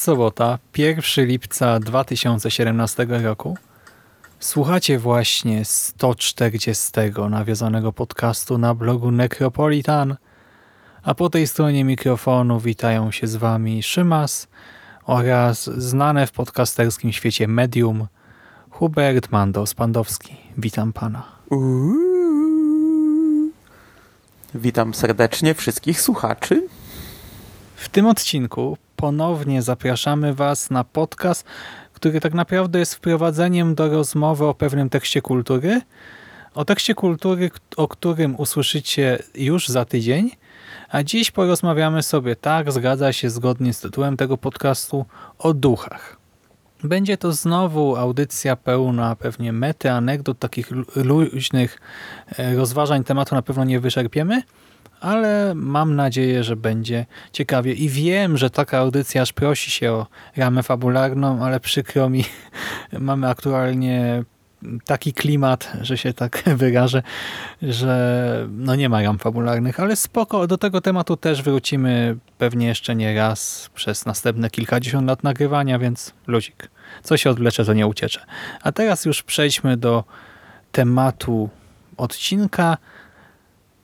Jest sobota, 1 lipca 2017 roku. Słuchacie właśnie 140 nawiązanego podcastu na blogu Necropolitan, a po tej stronie mikrofonu witają się z Wami Szymas oraz znane w podcasterskim świecie medium Hubert Mandos-Pandowski. Witam Pana. Uuu. Witam serdecznie wszystkich słuchaczy. W tym odcinku ponownie zapraszamy Was na podcast, który tak naprawdę jest wprowadzeniem do rozmowy o pewnym tekście kultury. O tekście kultury, o którym usłyszycie już za tydzień, a dziś porozmawiamy sobie, tak, zgadza się zgodnie z tytułem tego podcastu, o duchach. Będzie to znowu audycja pełna pewnie mety, anegdot, takich luźnych e, rozważań tematu na pewno nie wyczerpiemy, ale mam nadzieję, że będzie ciekawie. I wiem, że taka audycja aż prosi się o ramę fabularną, ale przykro mi, mamy aktualnie taki klimat, że się tak wyrażę, że no nie ma ram fabularnych, ale spoko, do tego tematu też wrócimy pewnie jeszcze nie raz przez następne kilkadziesiąt lat nagrywania, więc luzik. Co się odwlecze, to nie uciecze. A teraz już przejdźmy do tematu odcinka,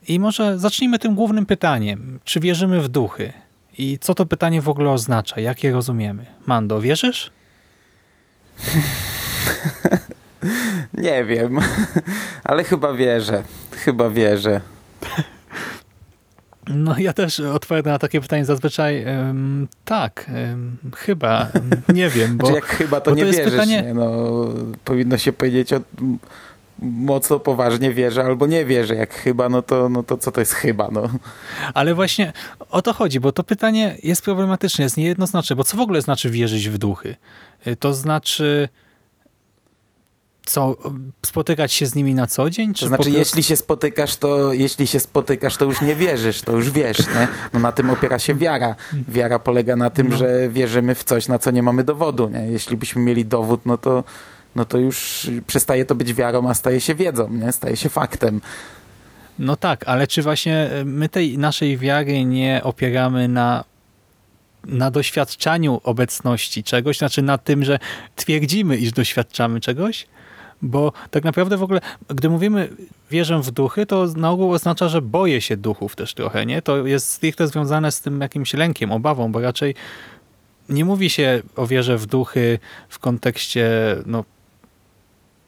i może zacznijmy tym głównym pytaniem. Czy wierzymy w duchy? I co to pytanie w ogóle oznacza? Jak je rozumiemy? Mando, wierzysz? Nie wiem, ale chyba wierzę. Chyba wierzę. No ja też odpowiadam na takie pytanie zazwyczaj um, tak, um, chyba, um, nie wiem. Bo, znaczy jak chyba to nie to wierzysz, pytanie... nie? No, powinno się powiedzieć o mocno poważnie wierzę albo nie wierzę. Jak chyba, no to, no to co to jest chyba? No. Ale właśnie o to chodzi, bo to pytanie jest problematyczne, jest niejednoznaczne, bo co w ogóle znaczy wierzyć w duchy? Y, to znaczy co, spotykać się z nimi na co dzień? Czy to znaczy, prostu... jeśli się spotykasz, to jeśli się spotykasz, to już nie wierzysz, to już wiesz, nie? No na tym opiera się wiara. Wiara polega na tym, no. że wierzymy w coś, na co nie mamy dowodu, nie? Jeśli byśmy mieli dowód, no to no to już przestaje to być wiarą, a staje się wiedzą, nie? staje się faktem. No tak, ale czy właśnie e, my tej naszej wiary nie opieramy na na doświadczaniu obecności czegoś, znaczy na tym, że twierdzimy, iż doświadczamy czegoś? Bo tak naprawdę w ogóle, gdy mówimy wierzę w duchy, to na ogół oznacza, że boję się duchów też trochę, nie? To jest stricte związane z tym jakimś lękiem, obawą, bo raczej nie mówi się o wierze w duchy w kontekście no,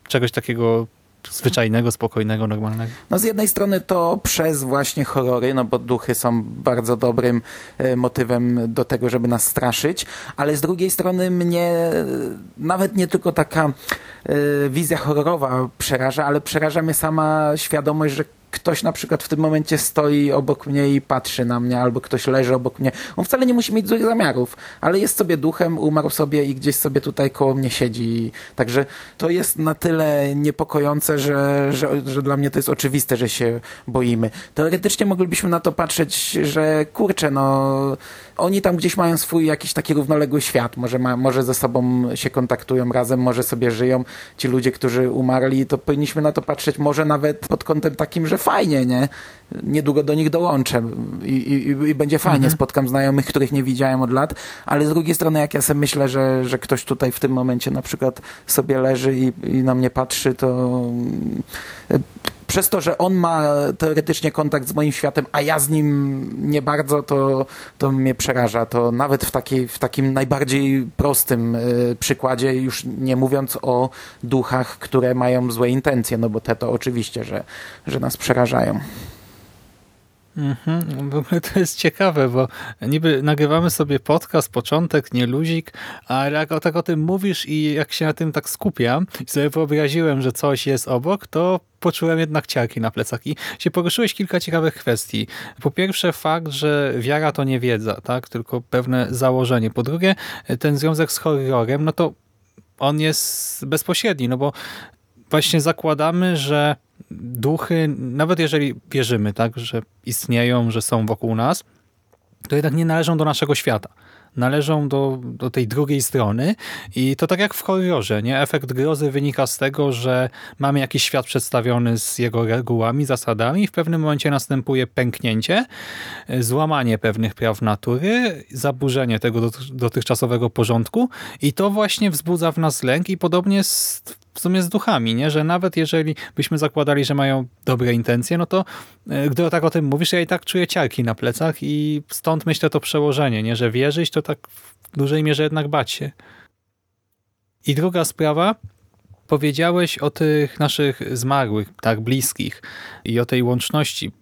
czegoś takiego zwyczajnego, spokojnego, normalnego? No z jednej strony to przez właśnie horrory, no bo duchy są bardzo dobrym e, motywem do tego, żeby nas straszyć, ale z drugiej strony mnie nawet nie tylko taka e, wizja horrorowa przeraża, ale przeraża mnie sama świadomość, że ktoś na przykład w tym momencie stoi obok mnie i patrzy na mnie, albo ktoś leży obok mnie. On wcale nie musi mieć złych zamiarów, ale jest sobie duchem, umarł sobie i gdzieś sobie tutaj koło mnie siedzi. Także to jest na tyle niepokojące, że, że, że dla mnie to jest oczywiste, że się boimy. Teoretycznie moglibyśmy na to patrzeć, że kurczę, no oni tam gdzieś mają swój jakiś taki równoległy świat, może, ma, może ze sobą się kontaktują razem, może sobie żyją. Ci ludzie, którzy umarli, to powinniśmy na to patrzeć może nawet pod kątem takim, że fajnie, nie? Niedługo do nich dołączę i, i, i będzie fajnie, mhm. spotkam znajomych, których nie widziałem od lat, ale z drugiej strony jak ja sobie myślę, że, że ktoś tutaj w tym momencie na przykład sobie leży i, i na mnie patrzy, to przez to, że on ma teoretycznie kontakt z moim światem, a ja z nim nie bardzo, to, to mnie przeraża. To nawet w, takiej, w takim najbardziej prostym y, przykładzie, już nie mówiąc o duchach, które mają złe intencje, no bo te to oczywiście, że, że nas przerażają. Mhm. W ogóle to jest ciekawe, bo niby nagrywamy sobie podcast, początek, nie luzik, a jak o, tak o tym mówisz i jak się na tym tak skupiam i sobie wyobraziłem, że coś jest obok, to poczułem jednak ciarki na plecach i się poruszyłeś kilka ciekawych kwestii. Po pierwsze fakt, że wiara to nie wiedza, tak, tylko pewne założenie. Po drugie ten związek z horrorem, no to on jest bezpośredni, no bo właśnie zakładamy, że duchy, nawet jeżeli wierzymy, tak, że istnieją, że są wokół nas, to jednak nie należą do naszego świata. Należą do, do tej drugiej strony i to tak jak w horrorze, nie? Efekt grozy wynika z tego, że mamy jakiś świat przedstawiony z jego regułami, zasadami i w pewnym momencie następuje pęknięcie, złamanie pewnych praw natury, zaburzenie tego dotychczasowego porządku i to właśnie wzbudza w nas lęk i podobnie z w sumie z duchami, nie? że nawet jeżeli byśmy zakładali, że mają dobre intencje, no to e, gdy tak o tym mówisz, ja i tak czuję ciarki na plecach i stąd myślę to przełożenie, nie? że wierzyć to tak w dużej mierze jednak bać się. I druga sprawa, powiedziałeś o tych naszych zmarłych, tak bliskich i o tej łączności.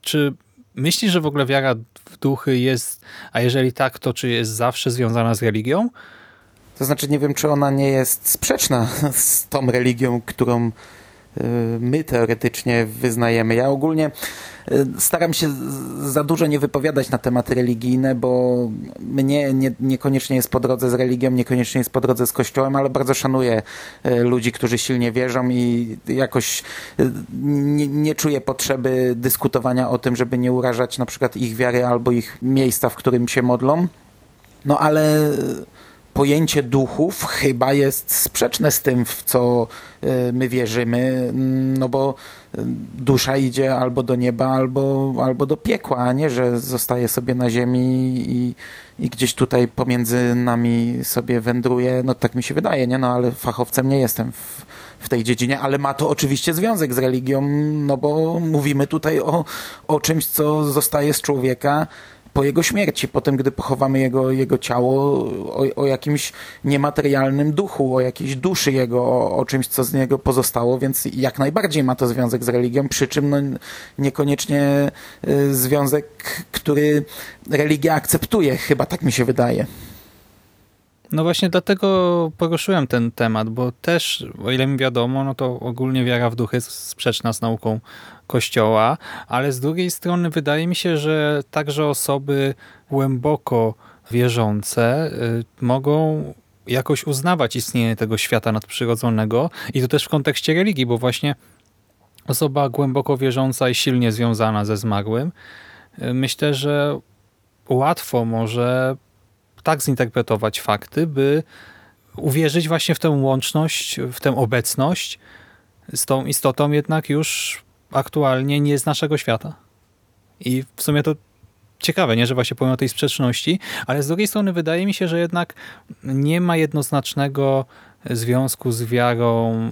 Czy myślisz, że w ogóle wiara w duchy jest, a jeżeli tak, to czy jest zawsze związana z religią? To znaczy, nie wiem, czy ona nie jest sprzeczna z tą religią, którą y, my teoretycznie wyznajemy. Ja ogólnie y, staram się za dużo nie wypowiadać na tematy religijne, bo mnie nie, niekoniecznie jest po drodze z religią, niekoniecznie jest po drodze z kościołem, ale bardzo szanuję y, ludzi, którzy silnie wierzą i jakoś nie, nie czuję potrzeby dyskutowania o tym, żeby nie urażać na przykład ich wiary albo ich miejsca, w którym się modlą. No ale pojęcie duchów chyba jest sprzeczne z tym, w co e, my wierzymy, no bo e, dusza idzie albo do nieba, albo, albo do piekła, a nie, że zostaje sobie na ziemi i, i gdzieś tutaj pomiędzy nami sobie wędruje, no tak mi się wydaje, nie? No ale fachowcem nie jestem w, w tej dziedzinie, ale ma to oczywiście związek z religią, no bo mówimy tutaj o, o czymś, co zostaje z człowieka, po jego śmierci, potem gdy pochowamy jego, jego ciało, o, o jakimś niematerialnym duchu, o jakiejś duszy jego, o, o, czymś, co z niego pozostało, więc jak najbardziej ma to związek z religią, przy czym no, niekoniecznie y, związek, który religia akceptuje, chyba tak mi się wydaje. No właśnie dlatego poruszyłem ten temat, bo też, o ile mi wiadomo, no to ogólnie wiara w duchy jest sprzeczna z nauką Kościoła, ale z drugiej strony wydaje mi się, że także osoby głęboko wierzące y, mogą jakoś uznawać istnienie tego świata nadprzyrodzonego i to też w kontekście religii, bo właśnie osoba głęboko wierząca i silnie związana ze zmarłym, y, myślę, że łatwo może tak zinterpretować fakty, by uwierzyć właśnie w tę łączność, w tę obecność z tą istotą jednak już aktualnie nie z naszego świata. I w sumie to ciekawe, nie, że właśnie pomimo tej sprzeczności, ale z drugiej strony wydaje mi się, że jednak nie ma jednoznacznego związku z wiarą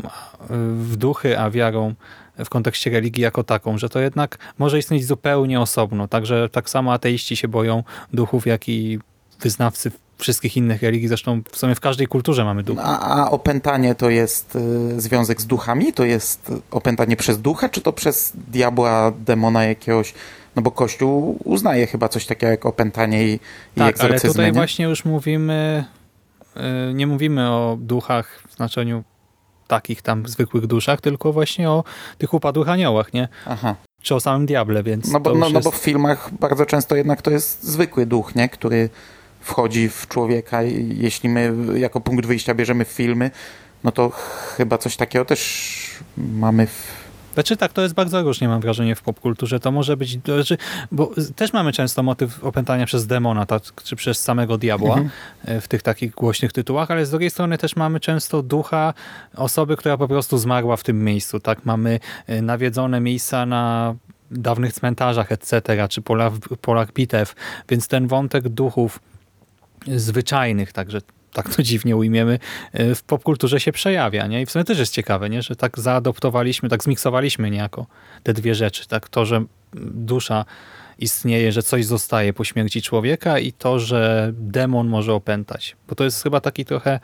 w duchy, a wiarą w kontekście religii jako taką, że to jednak może istnieć zupełnie osobno. Także tak samo ateiści się boją duchów, jak i wyznawcy wszystkich innych religii, zresztą w sumie w każdej kulturze mamy duchy. A, a opętanie to jest y, związek z duchami? To jest opętanie przez ducha, czy to przez diabła, demona jakiegoś? No bo Kościół uznaje chyba coś takiego jak opętanie i, tak, i ale tutaj nie? właśnie już mówimy, y, nie mówimy o duchach w znaczeniu takich tam zwykłych duszach, tylko właśnie o tych upadłych aniołach, nie? Aha. Czy o samym diable, więc no bo, no, jest... no bo w filmach bardzo często jednak to jest zwykły duch, nie? Który wchodzi w człowieka. Jeśli my jako punkt wyjścia bierzemy filmy, no to chyba coś takiego też mamy w znaczy tak, to jest bardzo różnie, mam wrażenie, w popkulturze. To może być, znaczy, bo też mamy często motyw opętania przez demona, tak, czy przez samego diabła mhm. E, w tych takich głośnych tytułach, ale z drugiej strony też mamy często ducha osoby, która po prostu zmarła w tym miejscu. Tak, mamy e, nawiedzone miejsca na dawnych cmentarzach, etc., czy polach, polach bitew, więc ten wątek duchów zwyczajnych, także tak to dziwnie ujmiemy, y, w popkulturze się przejawia. Nie? I w sumie też jest ciekawe, nie? że tak zaadoptowaliśmy, tak zmiksowaliśmy niejako te dwie rzeczy. Tak to, że dusza istnieje, że coś zostaje po śmierci człowieka i to, że demon może opętać. Bo to jest chyba taki trochę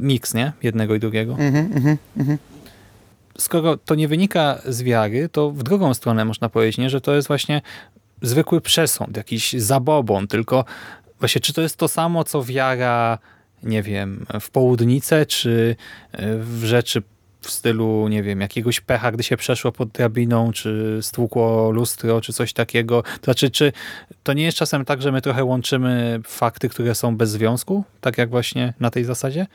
miks, nie? Jednego i drugiego. Mhm, mhm, mhm. Skoro to nie wynika z wiary, to w drugą stronę można powiedzieć, nie? że to jest właśnie zwykły przesąd, jakiś zabobon, tylko właśnie czy to jest to samo, co wiara, nie wiem, w południcę, czy e, w rzeczy w stylu, nie wiem, jakiegoś pecha, gdy się przeszło pod drabiną, czy stłukło lustro, czy coś takiego. To znaczy, czy to nie jest czasem tak, że my trochę łączymy fakty, które są bez związku, tak jak właśnie na tej zasadzie?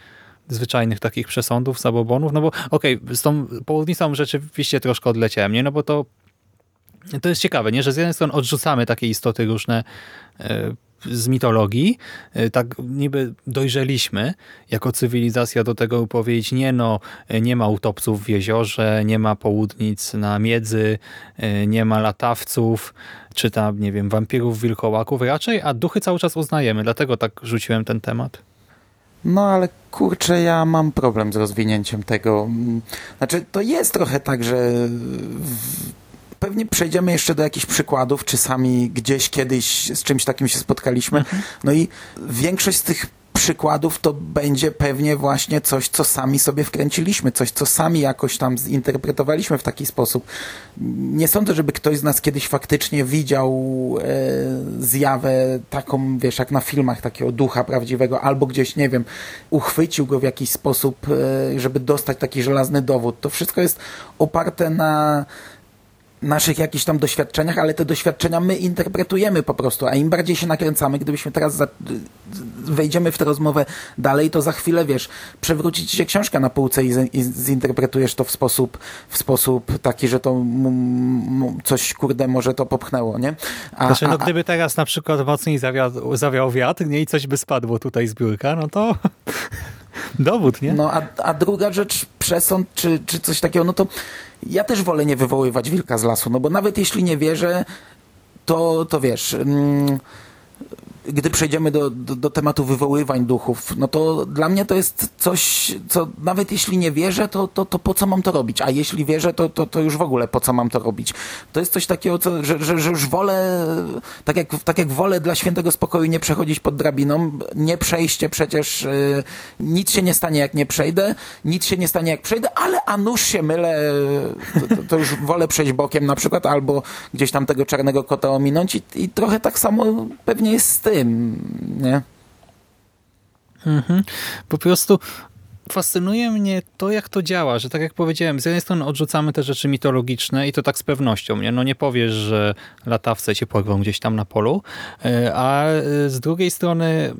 zwyczajnych takich przesądów, zabobonów, no bo okej, okay, z tą południcą rzeczywiście troszkę odleciałem, nie? No bo to to jest ciekawe, nie? że z jednej strony odrzucamy takie istoty różne e, z mitologii, e, tak niby dojrzeliśmy jako cywilizacja do tego powiedzieć, nie no, e, nie ma utopców w jeziorze, nie ma południc na miedzy, nie ma latawców, czy tam, nie wiem, wampirów, wilkołaków raczej, a duchy cały czas uznajemy, dlatego tak rzuciłem ten temat. No ale kurczę, ja mam problem z rozwinięciem tego. Znaczy, to jest trochę tak, że pewnie przejdziemy jeszcze do jakichś przykładów, czy sami gdzieś kiedyś z czymś takim się spotkaliśmy. No i większość z tych przykładów to będzie pewnie właśnie coś, co sami sobie wkręciliśmy, coś, co sami jakoś tam zinterpretowaliśmy w taki sposób. Nie sądzę, żeby ktoś z nas kiedyś faktycznie widział e, zjawę taką, wiesz, jak na filmach takiego ducha prawdziwego, albo gdzieś, nie wiem, uchwycił go w jakiś sposób, e, żeby dostać taki żelazny dowód. To wszystko jest oparte na naszych jakichś tam doświadczeniach, ale te doświadczenia my interpretujemy po prostu, a im bardziej się nakręcamy, gdybyśmy teraz za, wejdziemy w tę rozmowę dalej, to za chwilę, wiesz, przewróci ci się książka na półce i, z, i zinterpretujesz to w sposób, w sposób taki, że to coś, kurde, może to popchnęło, nie? A, znaczy, no a, gdyby teraz na przykład mocniej zawiał, zawiał wiatr, nie, i coś by spadło tutaj z biurka, no to dowód, nie? No, a, a druga rzecz, przesąd, czy, czy coś takiego, no to ja też wolę nie wywoływać wilka z lasu, no bo nawet jeśli nie wierzę, to, to wiesz... Mm, gdy przejdziemy do, do, do, tematu wywoływań duchów, no to dla mnie to jest coś, co nawet jeśli nie wierzę, to, to, to po co mam to robić? A jeśli wierzę, to, to, to już w ogóle po co mam to robić? To jest coś takiego, co, że, że, że już wolę, tak jak, tak jak wolę dla świętego spokoju nie przechodzić pod drabiną, nie przejście przecież, yy, nic się nie stanie jak nie przejdę, nic się nie stanie jak przejdę, ale a nuż się mylę, to, to już wolę przejść bokiem na przykład, albo gdzieś tam tego czarnego kota ominąć i, i trochę tak samo pewnie jest tym, nie? Mhm. Po prostu fascynuje mnie to, jak to działa, że tak jak powiedziałem, z jednej strony odrzucamy te rzeczy mitologiczne i to tak z pewnością, nie? No nie powiesz, że latawce cię porwą gdzieś tam na polu, e, a z drugiej strony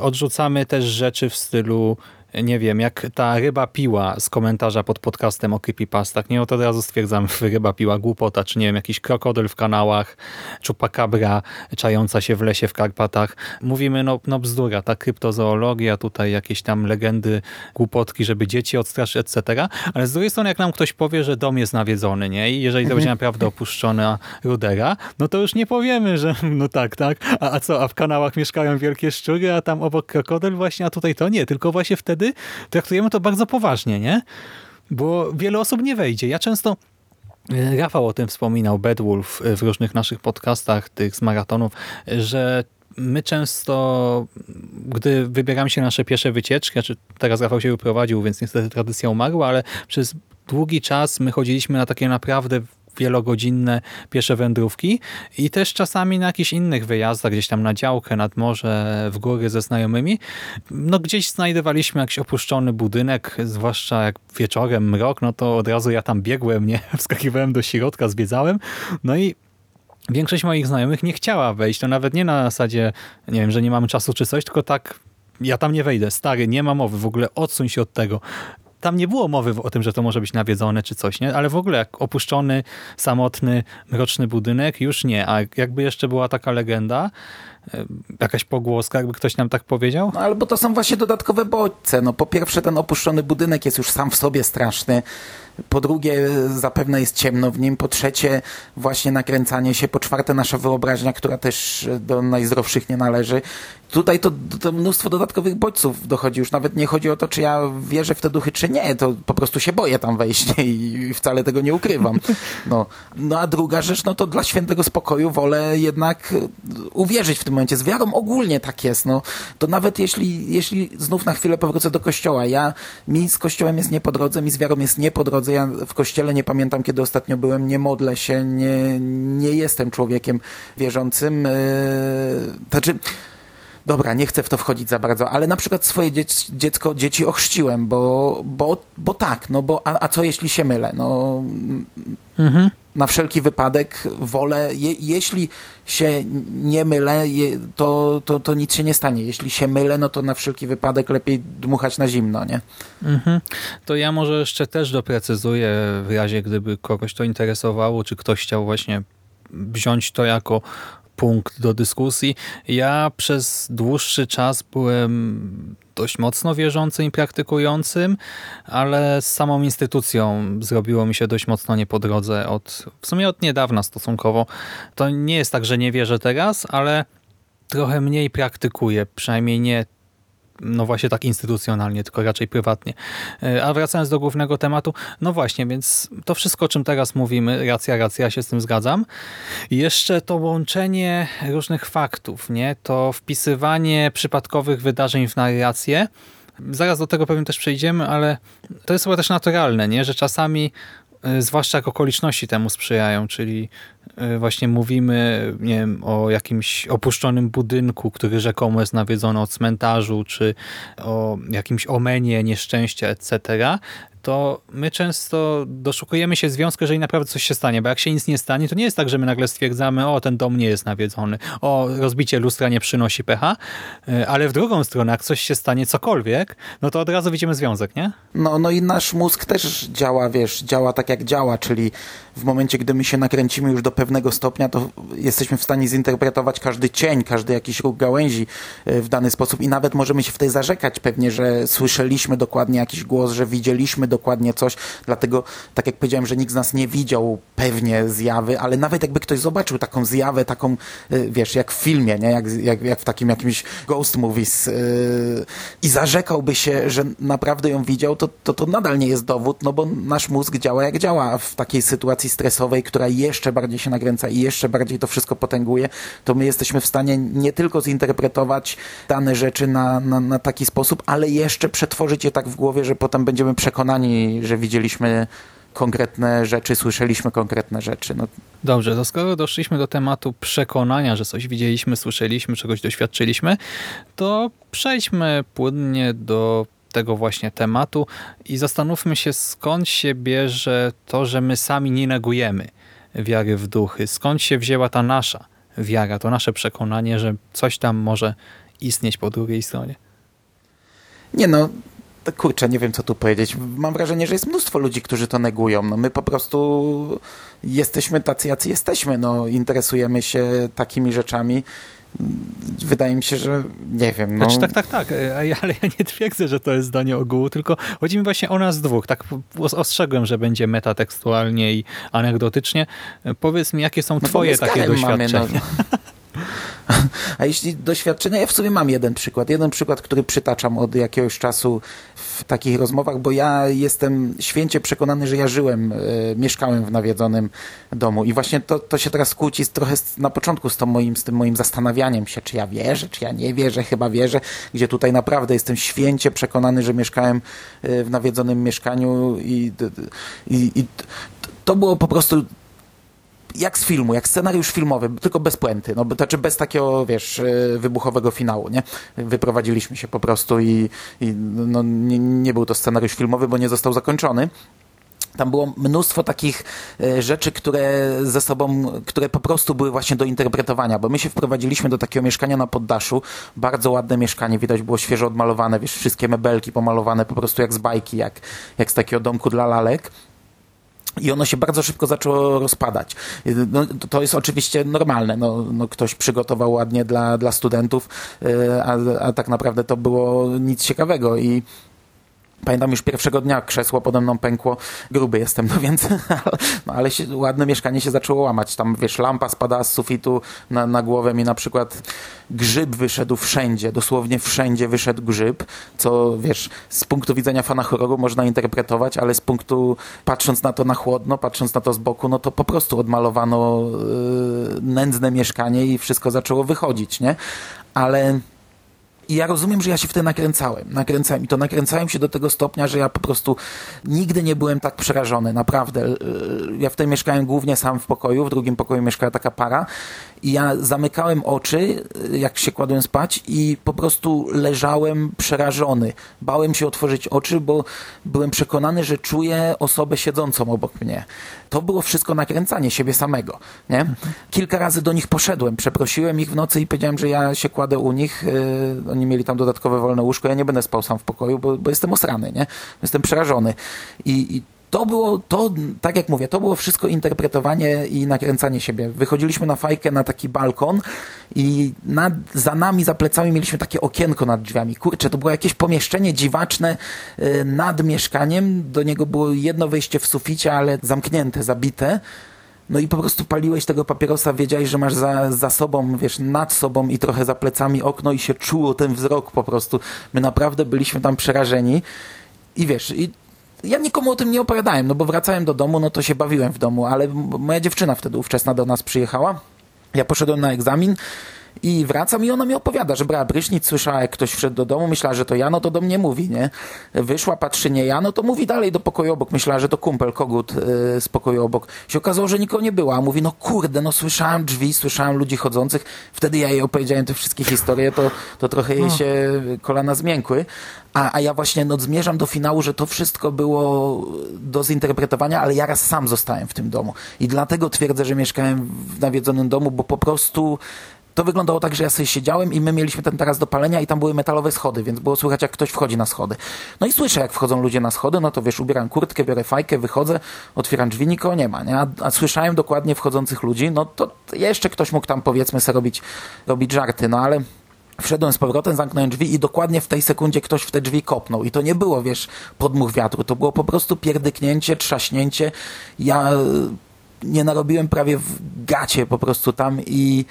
odrzucamy też rzeczy w stylu nie wiem, jak ta ryba piła z komentarza pod podcastem o creepypastach, nie, o to od razu stwierdzam, ryba piła głupota, czy nie wiem, jakiś krokodyl w kanałach, czupakabra czająca się w lesie w Karpatach. Mówimy, no, no bzdura, ta kryptozoologia, tutaj jakieś tam legendy, głupotki, żeby dzieci odstraszyć, etc. Ale z drugiej strony, jak nam ktoś powie, że dom jest nawiedzony, nie, i jeżeli to będzie mhm. naprawdę opuszczona rudera, no to już nie powiemy, że no tak, tak, a, a co, a w kanałach mieszkają wielkie szczury, a tam obok krokodyl właśnie, a tutaj to nie, tylko właśnie wtedy wtedy traktujemy to bardzo poważnie, nie? Bo wiele osób nie wejdzie. Ja często e, Rafał o tym wspominał, Bedwolf e, w różnych naszych podcastach, tych z maratonów, że my często, gdy wybieramy się na nasze pierwsze wycieczki, znaczy teraz Rafał się wyprowadził, więc niestety tradycja umarła, ale przez długi czas my chodziliśmy na takie naprawdę wielogodzinne piesze wędrówki i też czasami na jakichś innych wyjazdach, gdzieś tam na działkę, nad morze, w góry ze znajomymi, no gdzieś znajdowaliśmy jakiś opuszczony budynek, zwłaszcza jak wieczorem mrok, no to od razu ja tam biegłem, nie? Wskakiwałem do środka, zwiedzałem, no i większość moich znajomych nie chciała wejść, to nawet nie na zasadzie, nie wiem, że nie mamy czasu czy coś, tylko tak ja tam nie wejdę, stary, nie ma mowy, w ogóle odsuń się od tego tam nie było mowy o tym, że to może być nawiedzone czy coś, nie? Ale w ogóle jak opuszczony, samotny, mroczny budynek, już nie. A jakby jeszcze była taka legenda, jakaś pogłoska, jakby ktoś nam tak powiedział? No albo to są właśnie dodatkowe bodźce. No po pierwsze ten opuszczony budynek jest już sam w sobie straszny. Po drugie, zapewne jest ciemno w nim. Po trzecie, właśnie nakręcanie się. Po czwarte, nasza wyobraźnia, która też do najzdrowszych nie należy. Tutaj to, to mnóstwo dodatkowych bodźców dochodzi. Już nawet nie chodzi o to, czy ja wierzę w te duchy, czy nie. To po prostu się boję tam wejść i wcale tego nie ukrywam. No, no a druga rzecz, no to dla świętego spokoju wolę jednak uwierzyć w tym momencie. Z wiarą ogólnie tak jest. No, to nawet jeśli, jeśli znów na chwilę powrócę do kościoła, ja, mi z kościołem jest nie po drodze, mi z wiarą jest nie po drodze. Ja w kościele nie pamiętam, kiedy ostatnio byłem, nie modlę się, nie, nie jestem człowiekiem wierzącym. Yy, znaczy, dobra, nie chcę w to wchodzić za bardzo, ale na przykład swoje dziecko, dzieci ochrzciłem, bo, bo, bo tak, no bo, a, a co jeśli się mylę? No, mhm. na wszelki wypadek wolę, je, jeśli się nie mylę, je, to, to, to nic się nie stanie. Jeśli się mylę, no to na wszelki wypadek lepiej dmuchać na zimno, nie? Mhm. To ja może jeszcze też doprecyzuję w razie, gdyby kogoś to interesowało, czy ktoś chciał właśnie wziąć to jako punkt do dyskusji. Ja przez dłuższy czas byłem dość mocno wierzącym i praktykującym, ale z samą instytucją zrobiło mi się dość mocno nie po drodze od, w sumie od niedawna stosunkowo. To nie jest tak, że nie wierzę teraz, ale trochę mniej praktykuję, przynajmniej nie no właśnie tak instytucjonalnie, tylko raczej prywatnie. E, a wracając do głównego tematu, no właśnie, więc to wszystko, o czym teraz mówimy, racja, racja, ja się z tym zgadzam. Jeszcze to łączenie różnych faktów, nie? To wpisywanie przypadkowych wydarzeń w narrację. Zaraz do tego pewnie też przejdziemy, ale to jest chyba też naturalne, nie? Że czasami e, zwłaszcza jak okoliczności temu sprzyjają, czyli właśnie mówimy nie wiem, o jakimś opuszczonym budynku, który rzekomo jest nawiedzony od cmentarzu, czy o jakimś omenie, nieszczęścia, etc., to my często doszukujemy się związku, jeżeli naprawdę coś się stanie, bo jak się nic nie stanie, to nie jest tak, że my nagle stwierdzamy, o ten dom nie jest nawiedzony, o rozbicie lustra nie przynosi pecha, e, ale w drugą stronę, jak coś się stanie, cokolwiek, no to od razu widzimy związek, nie? No, no i nasz mózg też działa, wiesz, działa tak jak działa, czyli w momencie, gdy my się nakręcimy już do pewnego stopnia, to jesteśmy w stanie zinterpretować każdy cień, każdy jakiś róg gałęzi e, w dany sposób i nawet możemy się w tej zarzekać pewnie, że słyszeliśmy dokładnie jakiś głos, że widzieliśmy dokładnie coś, dlatego tak jak powiedziałem, że nikt z nas nie widział pewnie zjawy, ale nawet jakby ktoś zobaczył taką zjawę, taką, e, wiesz, jak w filmie, nie? Jak, jak, jak w takim jakimś ghost movies yy, i zarzekałby się, że naprawdę ją widział, to, to to nadal nie jest dowód, no bo nasz mózg działa jak działa w takiej sytuacji stresowej, która jeszcze bardziej się nakręca i jeszcze bardziej to wszystko potęguje, to my jesteśmy w stanie nie tylko zinterpretować dane rzeczy na, na, na taki sposób, ale jeszcze przetworzyć je tak w głowie, że potem będziemy przekonani, że widzieliśmy konkretne rzeczy, słyszeliśmy konkretne rzeczy. No. Dobrze, to skoro doszliśmy do tematu przekonania, że coś widzieliśmy, słyszeliśmy, czegoś doświadczyliśmy, to przejdźmy płynnie do tego właśnie tematu i zastanówmy się, skąd się bierze to, że my sami nie negujemy wiary w duchy. Skąd się wzięła ta nasza wiara, to nasze przekonanie, że coś tam może istnieć po drugiej stronie. Nie no, kurczę, nie wiem co tu powiedzieć. Mam wrażenie, że jest mnóstwo ludzi, którzy to negują. No my po prostu jesteśmy tacy, jacy jesteśmy. No, interesujemy się takimi rzeczami wydaje mi się, że nie wiem. No. Znaczy, tak, tak, tak, ale ja nie twierdzę, że to jest zdanie ogółu, tylko chodzi mi właśnie o nas dwóch. Tak ostrzegłem, że będzie metatekstualnie i anegdotycznie. Powiedz mi, jakie są no twoje takie doświadczenia? Mamy, no. A jeśli doświadczenia, ja w sumie mam jeden przykład. Jeden przykład, który przytaczam od jakiegoś czasu w takich rozmowach, bo ja jestem święcie przekonany, że ja żyłem, e, mieszkałem w nawiedzonym domu i właśnie to, to się teraz kłóci trochę z, na początku z, moim, z tym moim zastanawianiem się, czy ja wierzę, czy ja nie wierzę, chyba wierzę, gdzie tutaj naprawdę jestem święcie przekonany, że mieszkałem e, w nawiedzonym mieszkaniu i, i, i to było po prostu jak z filmu, jak scenariusz filmowy, tylko bez puenty, no, znaczy bez takiego, wiesz, e, wybuchowego finału, nie? Wyprowadziliśmy się po prostu i, i no, nie, nie był to scenariusz filmowy, bo nie został zakończony. Tam było mnóstwo takich e, rzeczy, które ze sobą, które po prostu były właśnie do interpretowania, bo my się wprowadziliśmy do takiego mieszkania na poddaszu, bardzo ładne mieszkanie, widać było świeżo odmalowane, wiesz, wszystkie mebelki pomalowane po prostu jak z bajki, jak, jak z takiego domku dla lalek I ono się bardzo szybko zaczęło rozpadać. No, to jest oczywiście normalne. No, no ktoś przygotował ładnie dla, dla studentów, y, a, a tak naprawdę to było nic ciekawego. I Pamiętam już pierwszego dnia krzesło pode mną pękło, gruby jestem, no więc, no ale się, ładne mieszkanie się zaczęło łamać. Tam, wiesz, lampa spadała z sufitu na, na głowę mi na przykład grzyb wyszedł wszędzie, dosłownie wszędzie wyszedł grzyb, co, wiesz, z punktu widzenia fana horroru można interpretować, ale z punktu, patrząc na to na chłodno, patrząc na to z boku, no to po prostu odmalowano yy, nędzne mieszkanie i wszystko zaczęło wychodzić, nie? Ale i ja rozumiem, że ja się wtedy nakręcałem. Nakręcałem i to nakręcałem się do tego stopnia, że ja po prostu nigdy nie byłem tak przerażony, naprawdę. Ja wtedy mieszkałem głównie sam w pokoju, w drugim pokoju mieszkała taka para i ja zamykałem oczy, jak się kładłem spać i po prostu leżałem przerażony. Bałem się otworzyć oczy, bo byłem przekonany, że czuję osobę siedzącą obok mnie. To było wszystko nakręcanie siebie samego. Nie? Kilka razy do nich poszedłem, przeprosiłem ich w nocy i powiedziałem, że ja się kładę u nich. Yy, oni mieli tam dodatkowe wolne łóżko, ja nie będę spał sam w pokoju, bo, bo jestem osrany, nie? Jestem przerażony. I, i to było, to, tak jak mówię, to było wszystko interpretowanie i nakręcanie siebie. Wychodziliśmy na fajkę na taki balkon i nad, za nami, za plecami mieliśmy takie okienko nad drzwiami. Kurczę, to było jakieś pomieszczenie dziwaczne y, nad mieszkaniem. Do niego było jedno wejście w suficie, ale zamknięte, zabite. No i po prostu paliłeś tego papierosa, wiedziałeś, że masz za, za sobą, wiesz, nad sobą i trochę za plecami okno i się czuło ten wzrok po prostu. My naprawdę byliśmy tam przerażeni. I wiesz, i ja nikomu o tym nie opowiadałem, no bo wracałem do domu, no to się bawiłem w domu, ale moja dziewczyna wtedy ówczesna do nas przyjechała. Ja poszedłem na egzamin i wracam i ona mi opowiada, że brała prysznic, słyszała jak ktoś wszedł do domu, myślała, że to ja, no to do mnie mówi, nie? Wyszła, patrzy, nie ja, no to mówi dalej do pokoju obok. Myślała, że to kumpel, kogut yy, z pokoju obok. Się okazało, że nikogo nie było, a mówi, no kurde, no słyszałem drzwi, słyszałem ludzi chodzących. Wtedy ja jej opowiedziałem te wszystkie historie, to, to trochę jej się kolana zmiękły. A, a ja właśnie no, zmierzam do finału, że to wszystko było do zinterpretowania, ale ja raz sam zostałem w tym domu. I dlatego twierdzę, że mieszkałem w nawiedzonym domu, bo po prostu to wyglądało tak, że ja sobie siedziałem i my mieliśmy ten taras do palenia i tam były metalowe schody, więc było słychać, jak ktoś wchodzi na schody. No i słyszę, jak wchodzą ludzie na schody, no to wiesz, ubieram kurtkę, biorę fajkę, wychodzę, otwieram drzwi, nikogo nie ma, nie? A, a słyszałem dokładnie wchodzących ludzi, no to jeszcze ktoś mógł tam, powiedzmy, sobie robić, robić żarty, no ale Wszedłem z powrotem, zamknąłem drzwi i dokładnie w tej sekundzie ktoś w te drzwi kopnął. I to nie było, wiesz, podmuch wiatru. To było po prostu pierdyknięcie, trzaśnięcie. Ja nie narobiłem prawie w gacie po prostu tam i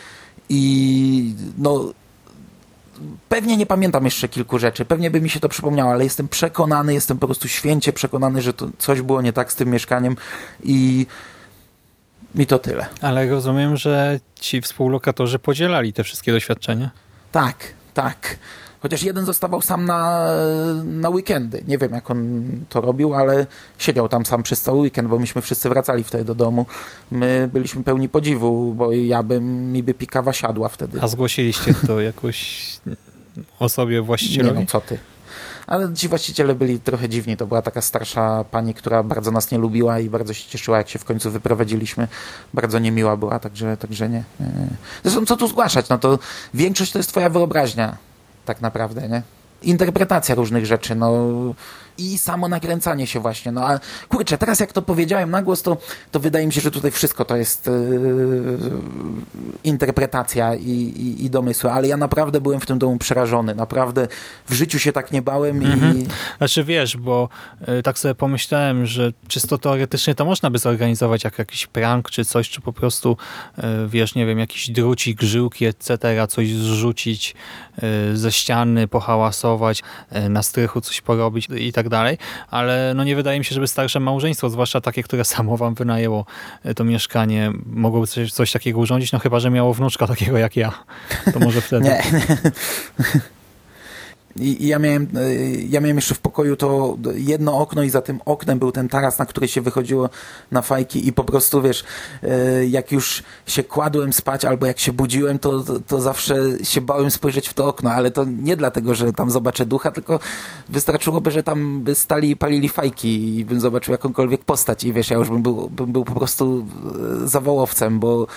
i no pewnie nie pamiętam jeszcze kilku rzeczy, pewnie by mi się to przypomniało, ale jestem przekonany, jestem po prostu święcie przekonany, że to coś było nie tak z tym mieszkaniem i mi to tyle. Ale rozumiem, że ci współlokatorzy podzielali te wszystkie doświadczenia? Tak, tak. Chociaż jeden zostawał sam na, na weekendy. Nie wiem, jak on to robił, ale siedział tam sam przez cały weekend, bo myśmy wszyscy wracali wtedy do domu. My byliśmy pełni podziwu, bo ja bym, mi by pikawa siadła wtedy. A zgłosiliście to jakoś osobie właścicielowi? Nie no, co ty. Ale ci właściciele byli trochę dziwni. To była taka starsza pani, która bardzo nas nie lubiła i bardzo się cieszyła, jak się w końcu wyprowadziliśmy. Bardzo niemiła była, także, także nie. Zresztą co tu zgłaszać? No to większość to jest twoja wyobraźnia tak naprawdę, nie? Interpretacja różnych rzeczy, no i samo nakręcanie się właśnie. No a kurczę, teraz jak to powiedziałem na głos, to, to wydaje mi się, że tutaj wszystko to jest yy, interpretacja i, i, i domysły, ale ja naprawdę byłem w tym domu przerażony. Naprawdę w życiu się tak nie bałem mhm. i... Znaczy wiesz, bo yy, tak sobie pomyślałem, że czysto teoretycznie to można by zorganizować jak jakiś prank czy coś, czy po prostu yy, wiesz, nie wiem, jakiś drucik, żyłki, etc., coś zrzucić ze ściany, pohałasować, na strychu coś porobić i tak dalej, ale no nie wydaje mi się, żeby starsze małżeństwo, zwłaszcza takie, które samo wam wynajęło e, to mieszkanie, mogłoby coś, coś takiego urządzić, no chyba, że miało wnuczka takiego jak ja. To może wtedy... nie. I, ja, miałem, e, ja miałem jeszcze w pokoju to jedno okno i za tym oknem był ten taras, na który się wychodziło na fajki i po prostu, wiesz, e, jak już się kładłem spać albo jak się budziłem, to, to, zawsze się bałem spojrzeć w to okno, ale to nie dlatego, że tam zobaczę ducha, tylko wystarczyłoby, że tam by stali i palili fajki i bym zobaczył jakąkolwiek postać i wiesz, ja już bym był, bym był po prostu e, zawołowcem, bo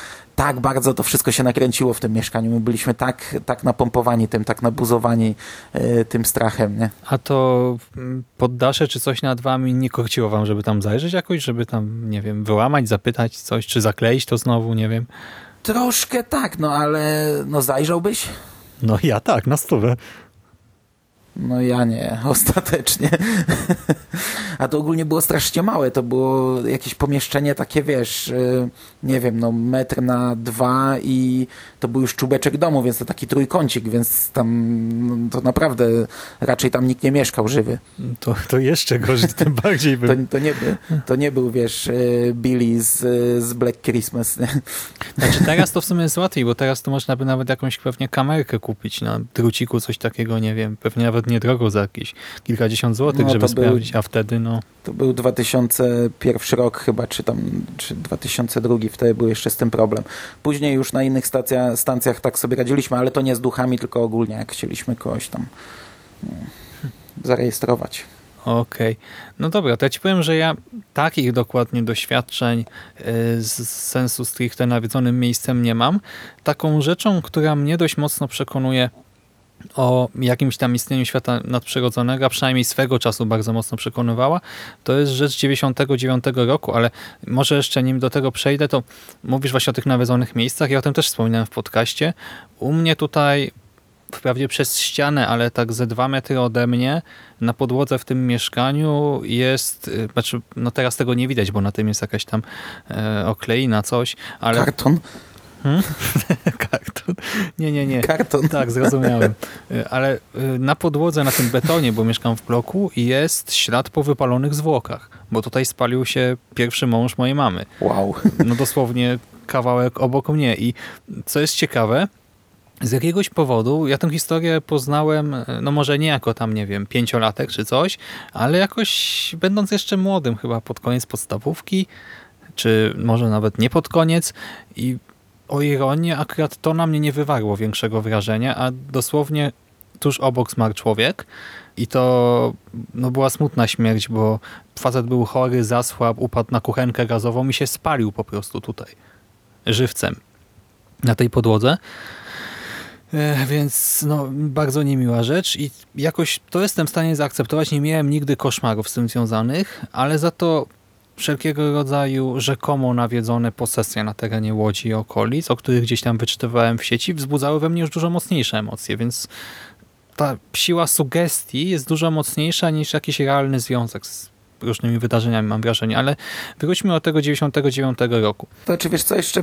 tak bardzo to wszystko się nakręciło w tym mieszkaniu. My byliśmy tak, tak napompowani tym, tak nabuzowani y, tym strachem, nie? A to mm, poddasze czy coś nad wami nie korciło wam, żeby tam zajrzeć jakoś, żeby tam, nie wiem, wyłamać, zapytać coś, czy zakleić to znowu, nie wiem. Troszkę tak, no ale no zajrzałbyś? No ja tak, na stówę. No ja nie, ostatecznie. A to ogólnie było strasznie małe. To było jakieś pomieszczenie takie, wiesz, y, nie wiem, no metr na dwa i to był już czubeczek domu, więc to taki trójkącik, więc tam no, to naprawdę raczej tam nikt nie mieszkał żywy. To, to jeszcze gorzej, tym bardziej To, bym... to, nie, to nie był, wiesz, y, Billy z, z Black Christmas. Nie? Znaczy teraz to w sumie jest łatwiej, bo teraz to można by nawet jakąś pewnie kamerkę kupić na druciku, coś takiego, nie wiem, pewnie nawet niedrogo za jakieś kilkadziesiąt złotych, No, żeby był- sprawdzić, a wtedy no... To był 2001 rok chyba, czy tam, czy 2002, wtedy był jeszcze z tym problem. Później już na innych stacja, stacjach tak sobie radziliśmy, ale to nie z duchami, tylko ogólnie, jak chcieliśmy kogoś tam mm, zarejestrować. Okej. No dobra, to ja ci powiem, że ja takich dokładnie doświadczeń y, z sensu stricte nawiedzonym miejscem nie mam. Taką rzeczą, która mnie dość mocno przekonuje o jakimś tam istnieniu świata nadprzyrodzonego, a przynajmniej swego czasu bardzo mocno przekonywała, to jest rzecz 99 roku, ale może jeszcze nim do tego przejdę, to mówisz właśnie o tych nawiedzonych miejscach, ja o tym też wspominałem w podcaście. U mnie tutaj wprawdzie przez ścianę, ale tak ze dwa metry ode mnie, na podłodze w tym mieszkaniu jest, y, znaczy, no teraz tego nie widać, bo na tym jest jakaś tam e, okleina, coś, ale... Karton? Karton? Nie, nie, nie. Karton. Tak, zrozumiałem. Y, Ale y, na podłodze, na tym betonie, bo mieszkam w bloku, jest ślad po wypalonych zwłokach, bo tutaj spalił się pierwszy mąż mojej mamy. Wow. No dosłownie kawałek obok mnie. I co jest ciekawe, z jakiegoś powodu ja tę historię poznałem, no może nie jako tam, nie wiem, pięciolatek czy coś, ale jakoś będąc jeszcze młodym, chyba pod koniec podstawówki, czy może nawet nie pod koniec i o ironię, akurat to na mnie nie wywarło większego wrażenia, a dosłownie tuż obok zmarł człowiek i to no, była smutna śmierć, bo facet był chory, zasłabł, upadł na kuchenkę gazową i się spalił po prostu tutaj, żywcem, na tej podłodze. E, Więc no, bardzo niemiła rzecz i jakoś to jestem w stanie zaakceptować. Nie miałem nigdy koszmarów z tym związanych, ale za to wszelkiego rodzaju rzekomo nawiedzone posesje na terenie Łodzi i okolic, o których gdzieś tam wyczytywałem w sieci, wzbudzały we mnie już dużo mocniejsze emocje, więc ta siła sugestii jest dużo mocniejsza niż jakiś realny związek z różnymi wydarzeniami, mam wrażenie. Ale wróćmy do tego 99 roku. To czy wiesz co jeszcze?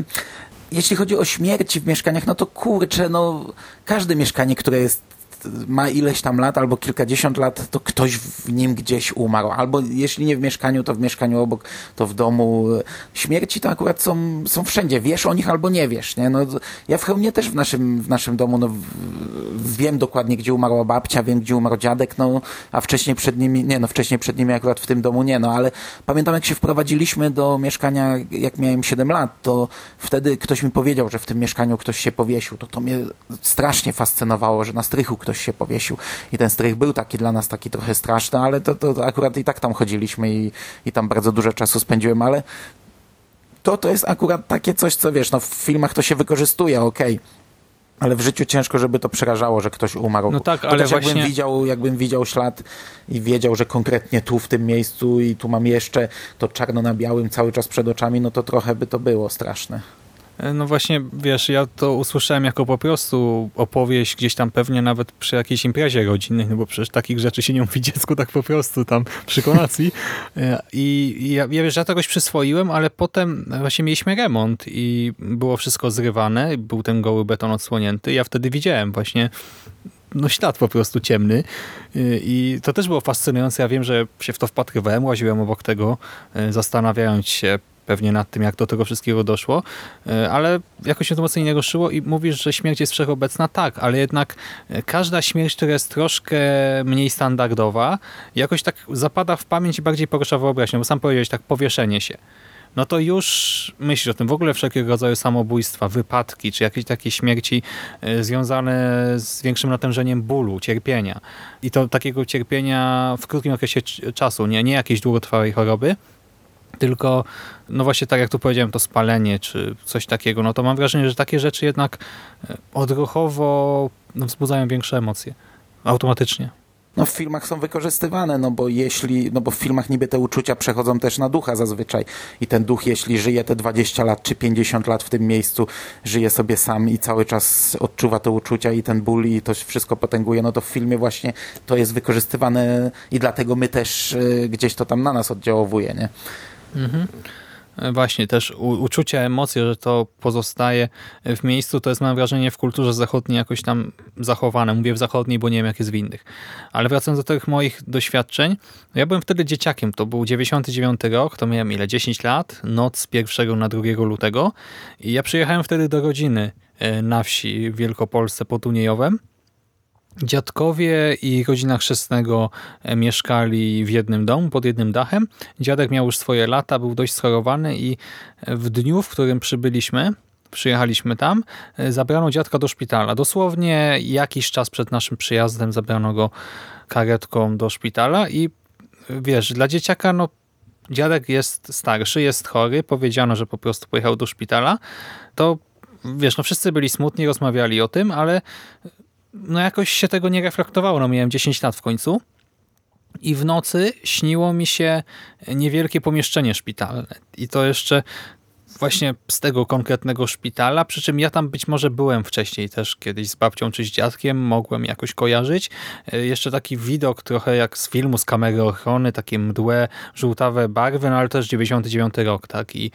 Jeśli chodzi o śmierci w mieszkaniach, no to kurczę, no każde mieszkanie, które jest ma ileś tam lat albo kilkadziesiąt lat, to ktoś w nim gdzieś umarł. Albo jeśli nie w mieszkaniu, to w mieszkaniu obok, to w domu. Śmierci to akurat są, są wszędzie. Wiesz o nich albo nie wiesz. Nie? No, ja w Chełmie też w naszym, w naszym domu no, wiem dokładnie, gdzie umarła babcia, wiem, gdzie umarł dziadek, no, a wcześniej przed nimi, nie no, wcześniej przed nimi akurat w tym domu nie, no, ale pamiętam, jak się wprowadziliśmy do mieszkania, jak miałem 7 lat, to wtedy ktoś mi powiedział, że w tym mieszkaniu ktoś się powiesił. To to mnie strasznie fascynowało, że na strychu ktoś się powiesił. I ten strych był taki dla nas taki trochę straszny, ale to, to, to akurat i tak tam chodziliśmy i, i tam bardzo dużo czasu spędziłem, ale to, to jest akurat takie coś, co wiesz, no w filmach to się wykorzystuje, okej. Ale w życiu ciężko, żeby to przerażało, że ktoś umarł. No tak, ale jakbym właśnie- widział, jakbym widział ślad i wiedział, że konkretnie tu w tym miejscu i tu mam jeszcze to czarno na białym cały czas przed oczami, no to trochę by to było straszne. No właśnie, wiesz, ja to usłyszałem jako po prostu opowieść gdzieś tam pewnie nawet przy jakiejś imprezie rodzinnej, no bo przecież takich rzeczy się nie mówi dziecku tak po prostu tam przy kolacji. E, I ja, ja wiesz, ja czegoś przyswoiłem, ale potem właśnie mieliśmy remont i było wszystko zrywane, był ten goły beton odsłonięty. Ja wtedy widziałem właśnie no ślad po prostu ciemny Y, i to też było fascynujące. Ja wiem, że się w to wpatrywałem, łaziłem obok tego, zastanawiając się pewnie nad tym, jak do tego wszystkiego doszło, y, ale jakoś mnie to mocno nie ruszyło i mówisz, że śmierć jest wszechobecna. Tak, ale jednak y, każda śmierć, która jest troszkę mniej standardowa, jakoś tak zapada w pamięć i bardziej porusza wyobraźnię, bo sam powiedziałeś tak, powieszenie się no to już myślisz o tym. W ogóle wszelkiego rodzaju samobójstwa, wypadki, czy jakieś takie śmierci y, związane z większym natężeniem bólu, cierpienia. I to takiego cierpienia w krótkim okresie czasu, nie, nie jakiejś długotrwałej choroby. Tylko no właśnie tak jak tu powiedziałem, to spalenie czy coś takiego, no to mam wrażenie, że takie rzeczy jednak e, odruchowo no, wzbudzają większe emocje. Automatycznie. No w filmach są wykorzystywane, no bo jeśli, no bo w filmach niby te uczucia przechodzą też na ducha zazwyczaj i ten duch, jeśli żyje te 20 lat czy 50 lat w tym miejscu, żyje sobie sam i cały czas odczuwa te uczucia i ten ból i to wszystko potęguje, no to w filmie właśnie to jest wykorzystywane i dlatego my też y, gdzieś to tam na nas oddziałowuje, nie? Mhm. Właśnie, też uczucia, emocje, że to pozostaje w miejscu, to jest mam wrażenie w kulturze zachodniej jakoś tam zachowane. Mówię w zachodniej, bo nie wiem jak jest w innych. Ale wracając do tych moich doświadczeń, ja byłem wtedy dzieciakiem, to był 99 rok, to miałem ile? 10 lat, noc z 1 na 2 lutego i ja przyjechałem wtedy do rodziny e, na wsi w Wielkopolsce pod Uniejowem Dziadkowie i rodzina chrzestnego e, mieszkali w jednym domu, pod jednym dachem. Dziadek miał już swoje lata, był dość schorowany i e, w dniu, w którym przybyliśmy, przyjechaliśmy tam, e, zabrano dziadka do szpitala. Dosłownie jakiś czas przed naszym przyjazdem zabrano go karetką do szpitala i wiesz, dla dzieciaka no dziadek jest starszy, jest chory, powiedziano, że po prostu pojechał do szpitala, to wiesz, no wszyscy byli smutni, rozmawiali o tym, ale no jakoś się tego nie reflektowało. No miałem 10 lat w końcu. I w nocy śniło mi się niewielkie pomieszczenie szpitalne. I to jeszcze właśnie z tego konkretnego szpitala, przy czym ja tam być może byłem wcześniej też kiedyś z babcią czy z dziadkiem, mogłem jakoś kojarzyć. E, jeszcze taki widok trochę jak z filmu, z kamery ochrony, takie mdłe, żółtawe barwy, no ale też 99 rok, tak? I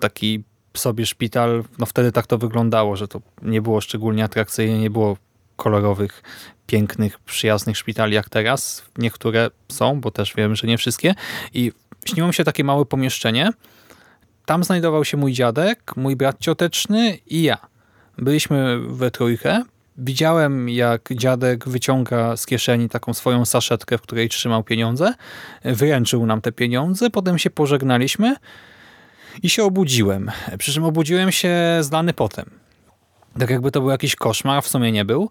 taki sobie szpital, no wtedy tak to wyglądało, że to nie było szczególnie atrakcyjnie, nie było kolorowych, pięknych, przyjaznych szpitali jak teraz. Niektóre są, bo też wiem, że nie wszystkie. I śniło mi się takie małe pomieszczenie. Tam znajdował się mój dziadek, mój brat cioteczny i ja. Byliśmy we trójkę. Widziałem, jak dziadek wyciąga z kieszeni taką swoją saszetkę, w której trzymał pieniądze. Wyręczył nam te pieniądze, potem się pożegnaliśmy i się obudziłem. Przy czym obudziłem się zdany potem. Tak jakby to był jakiś koszmar, w sumie nie był.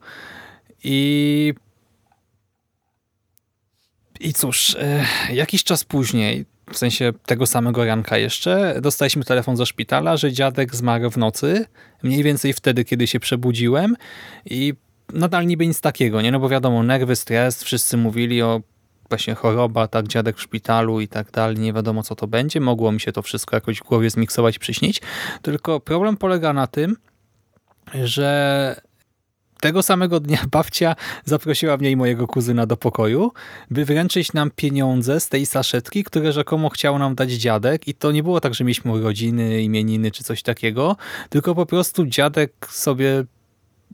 I i cóż, e, jakiś czas później, w sensie tego samego ranka jeszcze, dostaliśmy telefon ze szpitala, że dziadek zmarł w nocy, mniej więcej wtedy, kiedy się przebudziłem i nadal niby nic takiego, nie? No bo wiadomo, nerwy, stres, wszyscy mówili o właśnie choroba, tak, dziadek w szpitalu i tak dalej, nie wiadomo co to będzie, mogło mi się to wszystko jakoś w głowie zmiksować przyśnić, tylko problem polega na tym, że tego samego dnia babcia zaprosiła mnie i mojego kuzyna do pokoju, by wręczyć nam pieniądze z tej saszetki, które rzekomo chciał nam dać dziadek i to nie było tak, że mieliśmy urodziny, imieniny czy coś takiego, tylko po prostu dziadek sobie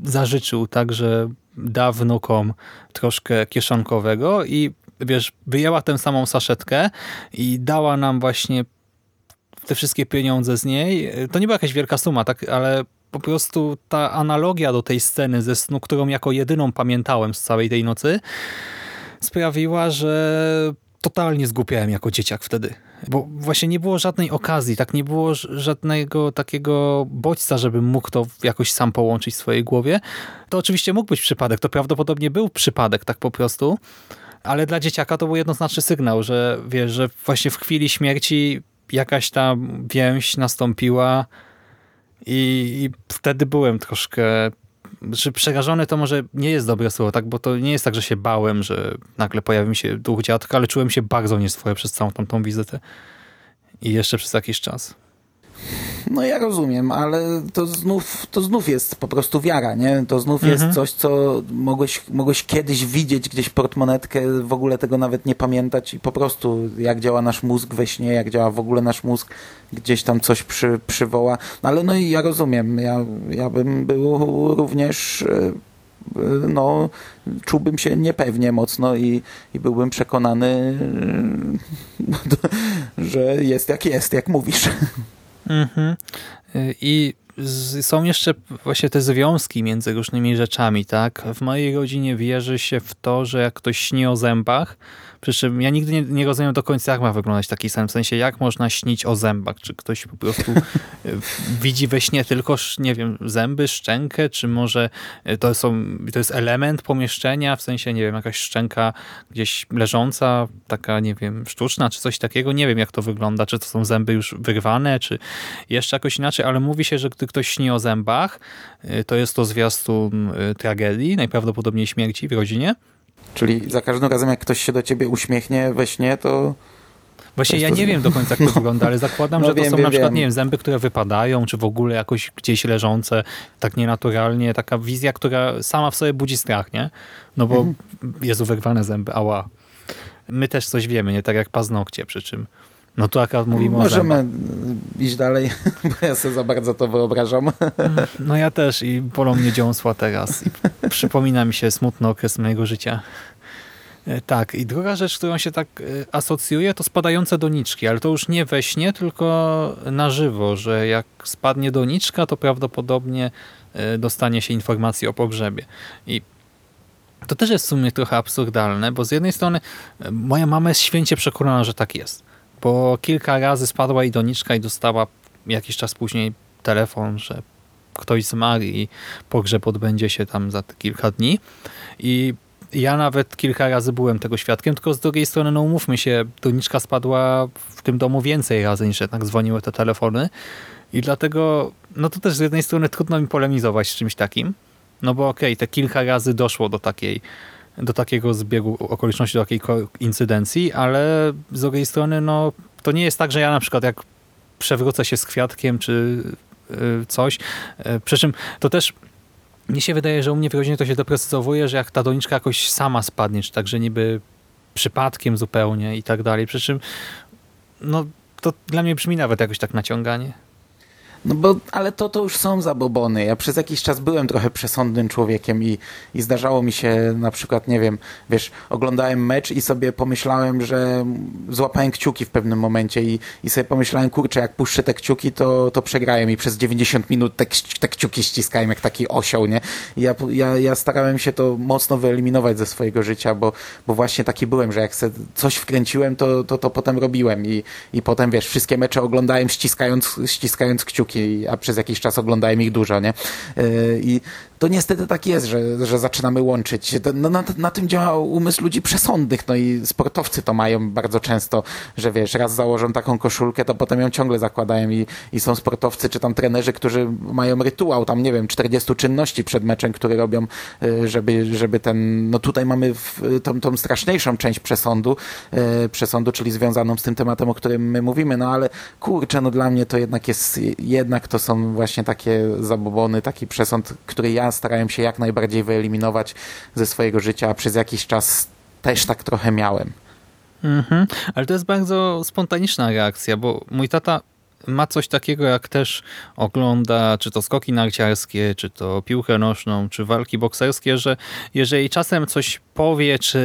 zażyczył tak, że da wnukom troszkę kieszonkowego i wiesz, wyjęła tę samą saszetkę i dała nam właśnie te wszystkie pieniądze z niej. To nie była jakaś wielka suma, tak, ale po prostu ta analogia do tej sceny ze snu, którą jako jedyną pamiętałem z całej tej nocy, sprawiła, że totalnie zgłupiałem jako dzieciak wtedy. Bo właśnie nie było żadnej okazji, tak nie było żadnego takiego bodźca, żebym mógł to jakoś sam połączyć w swojej głowie. To oczywiście mógł być przypadek, to prawdopodobnie był przypadek tak po prostu, ale dla dzieciaka to był jednoznaczny sygnał, że wiesz, że właśnie w chwili śmierci jakaś ta więź nastąpiła, i, I, wtedy byłem troszkę że przerażony to może nie jest dobre słowo, tak? bo to nie jest tak, że się bałem, że nagle pojawił mi się duch dziadka, ale czułem się bardzo nieswoje przez całą tamtą wizytę i jeszcze przez jakiś czas. No ja rozumiem, ale to znów, to znów jest po prostu wiara, nie? To znów mhm. jest coś, co mogłeś, mogłeś kiedyś widzieć gdzieś portmonetkę, w ogóle tego nawet nie pamiętać i po prostu jak działa nasz mózg we śnie, jak działa w ogóle nasz mózg, gdzieś tam coś przy, przywoła. No ale no i ja rozumiem, ja, ja bym był również e, no, czułbym się niepewnie mocno i, i byłbym przekonany, e, że jest jak jest, jak mówisz. Mhm. I z, są jeszcze właśnie te związki między różnymi rzeczami, tak? W mojej rodzinie wierzy się w to, że jak ktoś śni o zębach, przy czym ja nigdy nie, nie rozumiem do końca, jak ma wyglądać taki sen. W sensie, jak można śnić o zębach? Czy ktoś po prostu e, widzi we śnie tylko, nie wiem, zęby, szczękę? Czy może e, to, są, to jest element pomieszczenia? W sensie, nie wiem, jakaś szczęka gdzieś leżąca, taka, nie wiem, sztuczna, czy coś takiego? Nie wiem, jak to wygląda. Czy to są zęby już wyrwane, czy jeszcze jakoś inaczej, ale mówi się, że gdy ktoś śni o zębach, e, to jest to zwiastun tragedii, najprawdopodobniej śmierci w rodzinie. Czyli za każdym razem, jak ktoś się do ciebie uśmiechnie we śnie, to... Właśnie ja nie wiem do końca, jak to wygląda, ale zakładam, no że to wiem, są wiem, na przykład, wiem. nie wiem, zęby, które wypadają, czy w ogóle jakoś gdzieś leżące, tak nienaturalnie. Taka wizja, która sama w sobie budzi strach, nie? No bo Mhm. Jezu, wyrwane zęby, ała. My też coś wiemy, nie? Tak jak paznokcie, przy czym no tu akurat mówimy o Możemy zębach. iść dalej, bo ja sobie za bardzo to wyobrażam. No ja też i bolą mnie dziąsła teraz. I przypomina mi się smutny okres mojego życia. E, Tak, i druga rzecz, którą się tak e, asocjuje, to spadające doniczki, ale to już nie we śnie, tylko na żywo, że jak spadnie doniczka, to prawdopodobnie e, dostanie się informacji o pogrzebie. I to też jest w sumie trochę absurdalne, bo z jednej strony moja mama jest święcie przekonana, że tak jest, bo kilka razy spadła i doniczka i dostała jakiś czas później telefon, że ktoś zmarł i pogrzeb odbędzie się tam za kilka dni. I ja nawet kilka razy byłem tego świadkiem, tylko z drugiej strony, no umówmy się, doniczka spadła w tym domu więcej razy niż jednak dzwoniły te telefony i dlatego, no to też z jednej strony trudno mi polemizować z czymś takim, no bo okej, okay, te kilka razy doszło do takiej do takiego zbiegu okoliczności, do takiej incydencji, ale z drugiej strony, no to nie jest tak, że ja na przykład jak przewrócę się z kwiatkiem, czy y, coś, y, przy czym to też mnie się wydaje, że u mnie w rodzinie to się doprecyzowuje, że jak ta doniczka jakoś sama spadnie, czy tak, że niby przypadkiem zupełnie i tak dalej. Przy czym no, to dla mnie brzmi nawet jakoś tak naciąganie. No bo, ale to to już są zabobony. Ja przez jakiś czas byłem trochę przesądnym człowiekiem i, i zdarzało mi się na przykład, nie wiem, wiesz, oglądałem mecz i sobie pomyślałem, że złapałem kciuki w pewnym momencie i, i sobie pomyślałem, kurczę, jak puszczę te kciuki, to, to przegrają i przez 90 minut te, te kciuki ściskałem jak taki osioł, nie? I ja, ja, ja starałem się to mocno wyeliminować ze swojego życia, bo, bo właśnie taki byłem, że jak se coś wkręciłem, to, to, to potem robiłem i, i potem, wiesz, wszystkie mecze oglądałem ściskając, ściskając kciuki a przez jakiś czas oglądałem ich dużo, nie? I to niestety tak jest, że, że zaczynamy łączyć. No, na, na tym działa umysł ludzi przesądnych, no i sportowcy to mają bardzo często, że wiesz, raz założą taką koszulkę, to potem ją ciągle zakładają i, i są sportowcy, czy tam trenerzy, którzy mają rytuał, tam nie wiem, 40 czynności przed meczem, które robią, żeby, żeby ten, no tutaj mamy w, tą, tą straszniejszą część przesądu, przesądu, czyli związaną z tym tematem, o którym my mówimy, no ale kurczę, no dla mnie to jednak jest, jednak to są właśnie takie zabobony, taki przesąd, który ja starałem się jak najbardziej wyeliminować ze swojego życia, a przez jakiś czas też tak trochę miałem. Mhm. Ale to jest bardzo spontaniczna reakcja, bo mój tata ma coś takiego, jak też ogląda czy to skoki narciarskie, czy to piłkę nożną, czy walki bokserskie, że jeżeli czasem coś powie, czy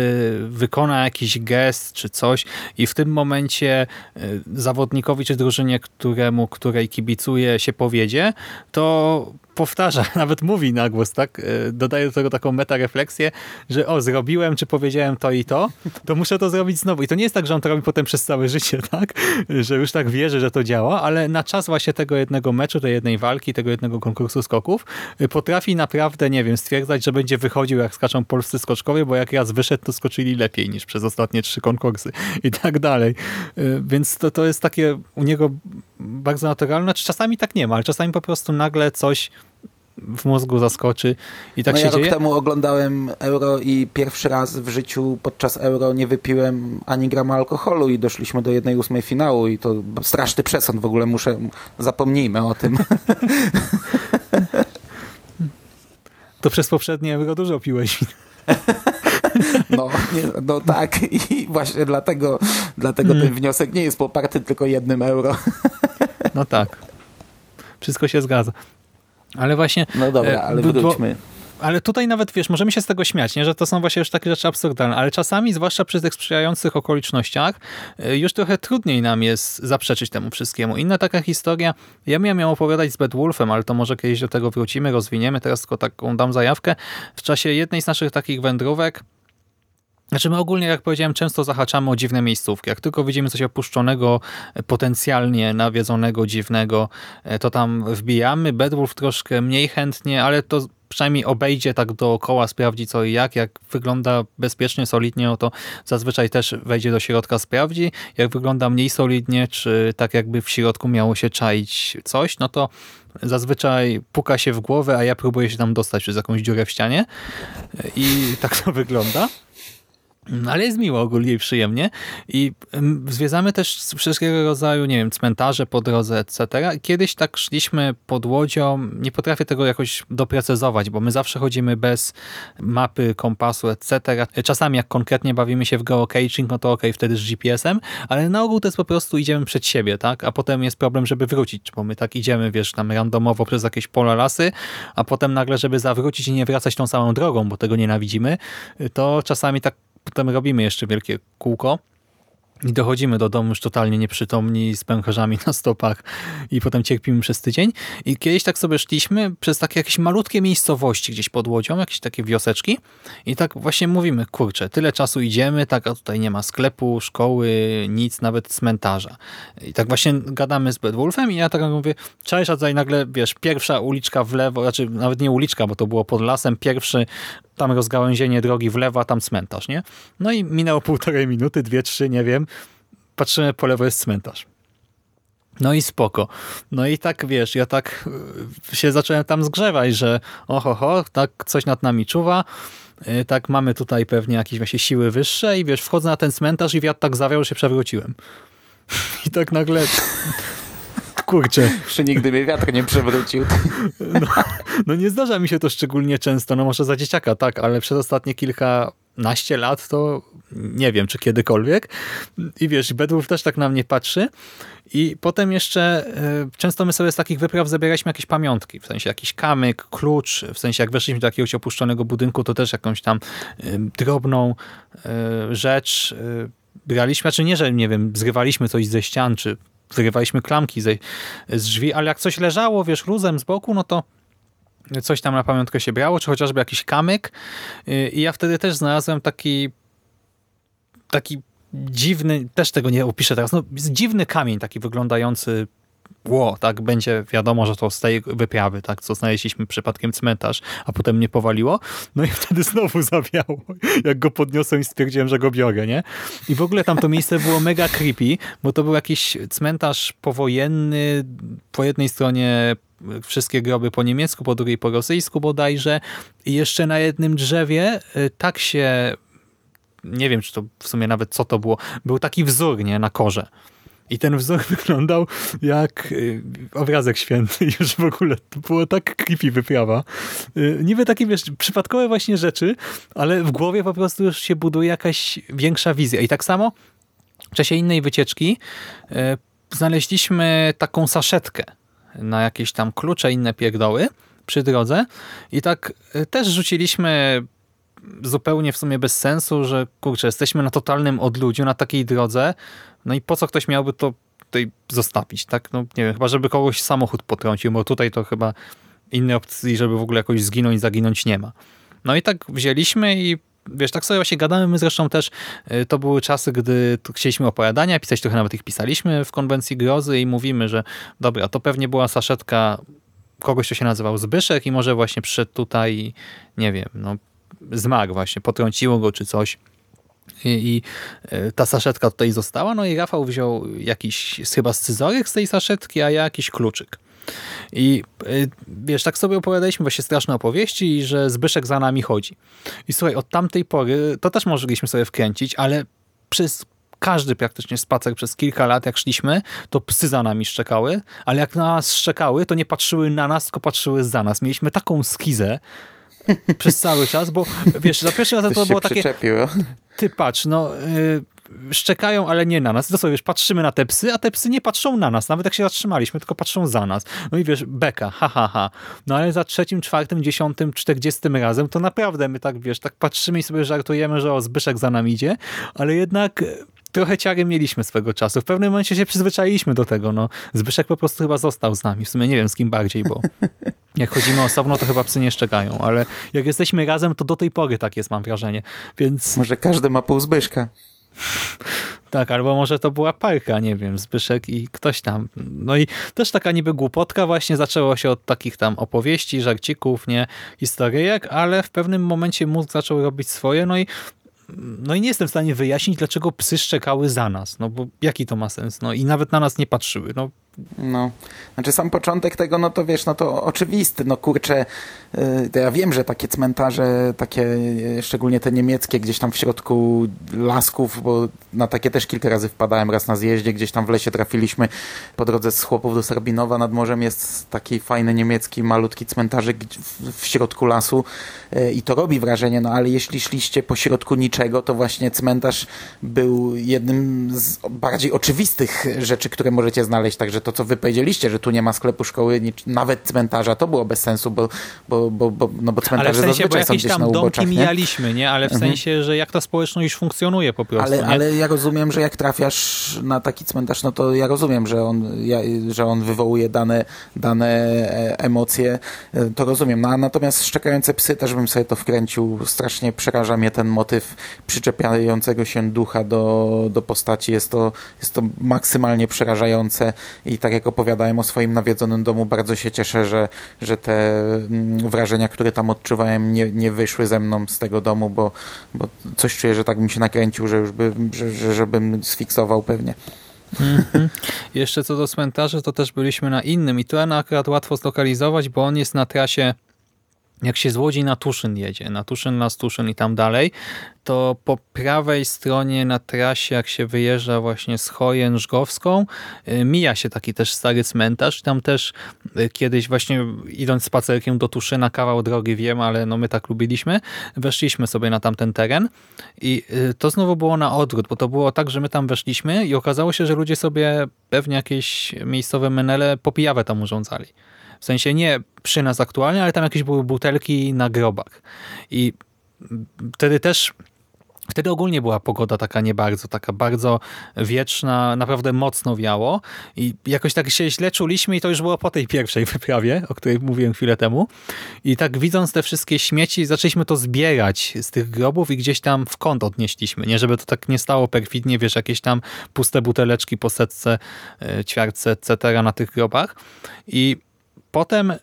wykona jakiś gest, czy coś i w tym momencie zawodnikowi, czy drużynie, któremu, której kibicuje się powiedzie, to powtarza, nawet mówi na głos, tak? Dodaje do tego taką metarefleksję, że o, zrobiłem, czy powiedziałem to i to, to muszę to zrobić znowu. I to nie jest tak, że on to robi potem przez całe życie, tak? Że już tak wierzy, że to działa, ale na czas właśnie tego jednego meczu, tej jednej walki, tego jednego konkursu skoków potrafi naprawdę, nie wiem, stwierdzać, że będzie wychodził jak skaczą polscy skoczkowie, bo jak raz wyszedł, to skoczyli lepiej niż przez ostatnie trzy konkursy i tak dalej. Więc to, to jest takie u niego bardzo naturalne. Czasami tak nie ma, ale czasami po prostu nagle coś w mózgu zaskoczy i tak no się ja dzieje. rok temu oglądałem Euro i pierwszy raz w życiu podczas Euro nie wypiłem ani grama alkoholu i doszliśmy do jednej ósmej finału i to straszny przesąd w ogóle muszę, zapomnijmy o tym. To przez poprzednie Euro dużo piłeś. No, nie, no tak i właśnie dlatego, dlatego ten wniosek nie jest poparty tylko jednym euro. No tak. Wszystko się zgadza. Ale właśnie... No dobra, ale bo, wróćmy. ale tutaj nawet, wiesz, możemy się z tego śmiać, nie? że to są właśnie już takie rzeczy absurdalne, ale czasami, zwłaszcza przy tych sprzyjających okolicznościach, y, już trochę trudniej nam jest zaprzeczyć temu wszystkiemu. Inna taka historia, ja miałem ją opowiadać z Bedwulfem, ale to może kiedyś do tego wrócimy, rozwiniemy, teraz tylko taką dam zajawkę. W czasie jednej z naszych takich wędrówek znaczy my ogólnie, jak powiedziałem, często zahaczamy o dziwne miejscówki. Jak tylko widzimy coś opuszczonego, potencjalnie nawiedzonego, dziwnego, e, to tam wbijamy. Bedwulf troszkę mniej chętnie, ale to przynajmniej obejdzie tak dookoła, sprawdzi co i jak. Jak wygląda bezpiecznie, solidnie, no to zazwyczaj też wejdzie do środka, sprawdzi. Jak wygląda mniej solidnie, czy tak jakby w środku miało się czaić coś, no to zazwyczaj puka się w głowę, a ja próbuję się tam dostać przez jakąś dziurę w ścianie. I tak to wygląda. No, ale jest miło ogólnie i przyjemnie. I zwiedzamy też wszystkiego rodzaju, nie wiem, cmentarze po drodze, etc. Kiedyś tak szliśmy pod łodzią, nie potrafię tego jakoś doprecyzować, bo my zawsze chodzimy bez mapy, kompasu, etc. Czasami jak konkretnie bawimy się w geocaching, no to ok, wtedy z GPS-em, ale na ogół to jest po prostu idziemy przed siebie, tak? A potem jest problem, żeby wrócić, bo my tak idziemy, wiesz, tam randomowo przez jakieś pola, lasy, a potem nagle, żeby zawrócić i nie wracać tą samą drogą, bo tego nienawidzimy, to czasami tak potem robimy jeszcze wielkie kółko i dochodzimy do domu już totalnie nieprzytomni, z pęcherzami na stopach i potem cierpimy przez tydzień. I kiedyś tak sobie szliśmy przez takie jakieś malutkie miejscowości gdzieś pod Łodzią, jakieś takie wioseczki i tak właśnie mówimy, kurczę, tyle czasu idziemy, tak a tutaj nie ma sklepu, szkoły, nic, nawet cmentarza. I tak właśnie gadamy z Bedwulfem i ja tak mówię, cześć, a tutaj nagle, wiesz, pierwsza uliczka w lewo, znaczy nawet nie uliczka, bo to było pod lasem, pierwszy tam rozgałęzienie drogi w lewo, a tam cmentarz, nie? No i minęło półtorej minuty, dwie, trzy, nie wiem. Patrzymy, po lewo jest cmentarz. No i spoko. No i tak, wiesz, ja tak y, się zacząłem tam zgrzewać, że oho, ho, tak coś nad nami czuwa, y, tak mamy tutaj pewnie jakieś właśnie siły wyższe i wiesz, wchodzę na ten cmentarz i wiatr tak zawiał, że się przewróciłem. I tak nagle kurczę. Jeszcze nigdy mnie wiatr nie przewrócił. No, no nie zdarza mi się to szczególnie często, no może za dzieciaka, tak, ale przez ostatnie kilkanaście lat to nie wiem, czy kiedykolwiek. I wiesz, Bedwulf też tak na mnie patrzy. I potem jeszcze y, często my sobie z takich wypraw zabieraliśmy jakieś pamiątki, w sensie jakiś kamyk, klucz, w sensie jak weszliśmy do jakiegoś opuszczonego budynku, to też jakąś tam y, drobną y, rzecz braliśmy, a czy nie, że nie wiem, zrywaliśmy coś ze ścian, czy zrywaliśmy klamki z, z drzwi, ale jak coś leżało, wiesz, luzem z boku, no to coś tam na pamiątkę się brało, czy chociażby jakiś kamyk. Y, I ja wtedy też znalazłem taki taki dziwny, też tego nie opiszę teraz, no dziwny kamień taki wyglądający ło, tak, będzie wiadomo, że to z tej wyprawy, tak, co znaleźliśmy przypadkiem cmentarz, a potem mnie powaliło, no i wtedy znowu zawiało, jak go podniosłem i stwierdziłem, że go biorę, nie? I w ogóle tam to miejsce było mega creepy, bo to był jakiś cmentarz powojenny, po jednej stronie wszystkie groby po niemiecku, po drugiej po rosyjsku bodajże i jeszcze na jednym drzewie y, tak się nie wiem, czy to w sumie nawet co to było, był taki wzór, nie, na korze. I ten wzór wyglądał jak y, obrazek święty. Już w ogóle to było tak creepy wyprawa. Y, niby takie, wiesz, przypadkowe właśnie rzeczy, ale w głowie po prostu już się buduje jakaś większa wizja. I tak samo w czasie innej wycieczki y, znaleźliśmy taką saszetkę na jakieś tam klucze, inne pierdoły przy drodze i tak też rzuciliśmy zupełnie w sumie bez sensu, że kurczę, jesteśmy na totalnym odludziu, na takiej drodze, no i po co ktoś miałby to tutaj zostawić, tak? No nie wiem, chyba żeby kogoś samochód potrącił, bo tutaj to chyba innej opcji, żeby w ogóle jakoś zginąć, zaginąć nie ma. No i tak wzięliśmy i wiesz, tak sobie właśnie gadamy, my zresztą też, y, to były czasy, gdy chcieliśmy opowiadania, pisać trochę nawet ich pisaliśmy w konwencji grozy i mówimy, że dobra, to pewnie była saszetka kogoś, kto się nazywał Zbyszek i może właśnie przyszedł tutaj i nie wiem, no zmarł właśnie, potrąciło go czy coś. I, e, ta saszetka tutaj została, no i Rafał wziął jakiś chyba scyzoryk z tej saszetki, a ja jakiś kluczyk. I e, wiesz, tak sobie opowiadaliśmy właśnie straszne opowieści, że Zbyszek za nami chodzi. I słuchaj, od tamtej pory to też mogliśmy sobie wkręcić, ale przez każdy praktycznie spacer przez kilka lat, jak szliśmy, to psy za nami szczekały, ale jak na nas szczekały, to nie patrzyły na nas, tylko patrzyły za nas. Mieliśmy taką skizę, przez cały czas, bo wiesz, za pierwszy raz to, było takie... Ty patrz, no y, szczekają, ale nie na nas. To sobie, wiesz, patrzymy na te psy, a te psy nie patrzą na nas, nawet jak się zatrzymaliśmy, tylko patrzą za nas. No i wiesz, beka, ha, ha, ha. No ale za trzecim, czwartym, dziesiątym, czterdziestym razem to naprawdę my tak, wiesz, tak patrzymy i sobie żartujemy, że o, Zbyszek za nami idzie, ale jednak trochę ciary mieliśmy swego czasu. W pewnym momencie się przyzwyczailiśmy do tego. No. Zbyszek po prostu chyba został z nami. W sumie nie wiem z kim bardziej, bo jak chodzimy osobno, to chyba psy nie szczekają, ale jak jesteśmy razem, to do tej pory tak jest, mam wrażenie. Więc Może każdy ma pół Zbyszka. tak, albo może to była parka, nie wiem, Zbyszek i ktoś tam. No i też taka niby głupotka właśnie zaczęło się od takich tam opowieści, żarcików, nie, historyjek, ale w pewnym momencie mózg zaczął robić swoje, no i no i nie jestem w stanie wyjaśnić, dlaczego psy szczekały za nas. No bo jaki to ma sens? No i nawet na nas nie patrzyły. No No, znaczy sam początek tego, no to wiesz, no to oczywisty, no kurczę, to ja wiem, że takie cmentarze, takie yy, szczególnie te niemieckie, gdzieś tam w środku lasków, bo na takie też kilka razy wpadałem, raz na zjeździe, gdzieś tam w lesie trafiliśmy. Po drodze z Chłopów do Serbinowa nad morzem jest taki fajny niemiecki, malutki cmentarzyk w, środku lasu yy, i to robi wrażenie, no ale jeśli szliście po środku niczego, to właśnie cmentarz był jednym z bardziej oczywistych rzeczy, które możecie znaleźć, także to, co wy powiedzieliście, że tu nie ma sklepu szkoły, nic, nawet cmentarza, to było bez sensu, bo, bo, bo, bo, no bo ale w cmentarze sensie, zazwyczaj są gdzieś na tam domki uboczach, nie? mijaliśmy, nie? Ale w Mhm. sensie, że jak ta społeczność już funkcjonuje po prostu, Ale, nie? ale ja rozumiem, że jak trafiasz na taki cmentarz, no to ja rozumiem, że on, ja, że on wywołuje dane, dane e, emocje, e, to rozumiem. No, natomiast szczekające psy też bym sobie to wkręcił. Strasznie przeraża mnie ten motyw przyczepiającego się ducha do, do postaci. Jest to, jest to maksymalnie przerażające i tak jak opowiadałem o swoim nawiedzonym domu, bardzo się cieszę, że, że te mm, wrażenia, które tam odczuwałem, nie, nie wyszły ze mną z tego domu, bo, bo coś czuję, że tak bym się nakręcił, że już by, że, że, żebym sfiksował pewnie. Mhm. Jeszcze co do cmentarzy, to też byliśmy na innym i ten akurat łatwo zlokalizować, bo on jest na trasie, jak się z Łodzi na Tuszyn jedzie, na Tuszyn, na Stuszyn i tam dalej, to po prawej stronie na trasie, jak się wyjeżdża właśnie z Chojen Żgowską, y, mija się taki też stary cmentarz. Tam też y, kiedyś właśnie idąc spacerkiem do Tuszyna, kawał drogi wiem, ale no my tak lubiliśmy, weszliśmy sobie na tamten teren i y, to znowu było na odwrót, bo to było tak, że my tam weszliśmy i okazało się, że ludzie sobie pewnie jakieś miejscowe menele popijawę tam urządzali. W sensie nie przy nas aktualnie, ale tam jakieś były butelki na grobach. I wtedy też Wtedy ogólnie była pogoda taka nie bardzo, taka bardzo wieczna, naprawdę mocno wiało i jakoś tak się źle czuliśmy i to już było po tej pierwszej wyprawie, o której mówiłem chwilę temu. I tak widząc te wszystkie śmieci, zaczęliśmy to zbierać z tych grobów i gdzieś tam w kąt odnieśliśmy, nie? Żeby to tak nie stało perfidnie, wiesz, jakieś tam puste buteleczki po setce, e, ćwiartce, etc. na tych grobach. I potem e,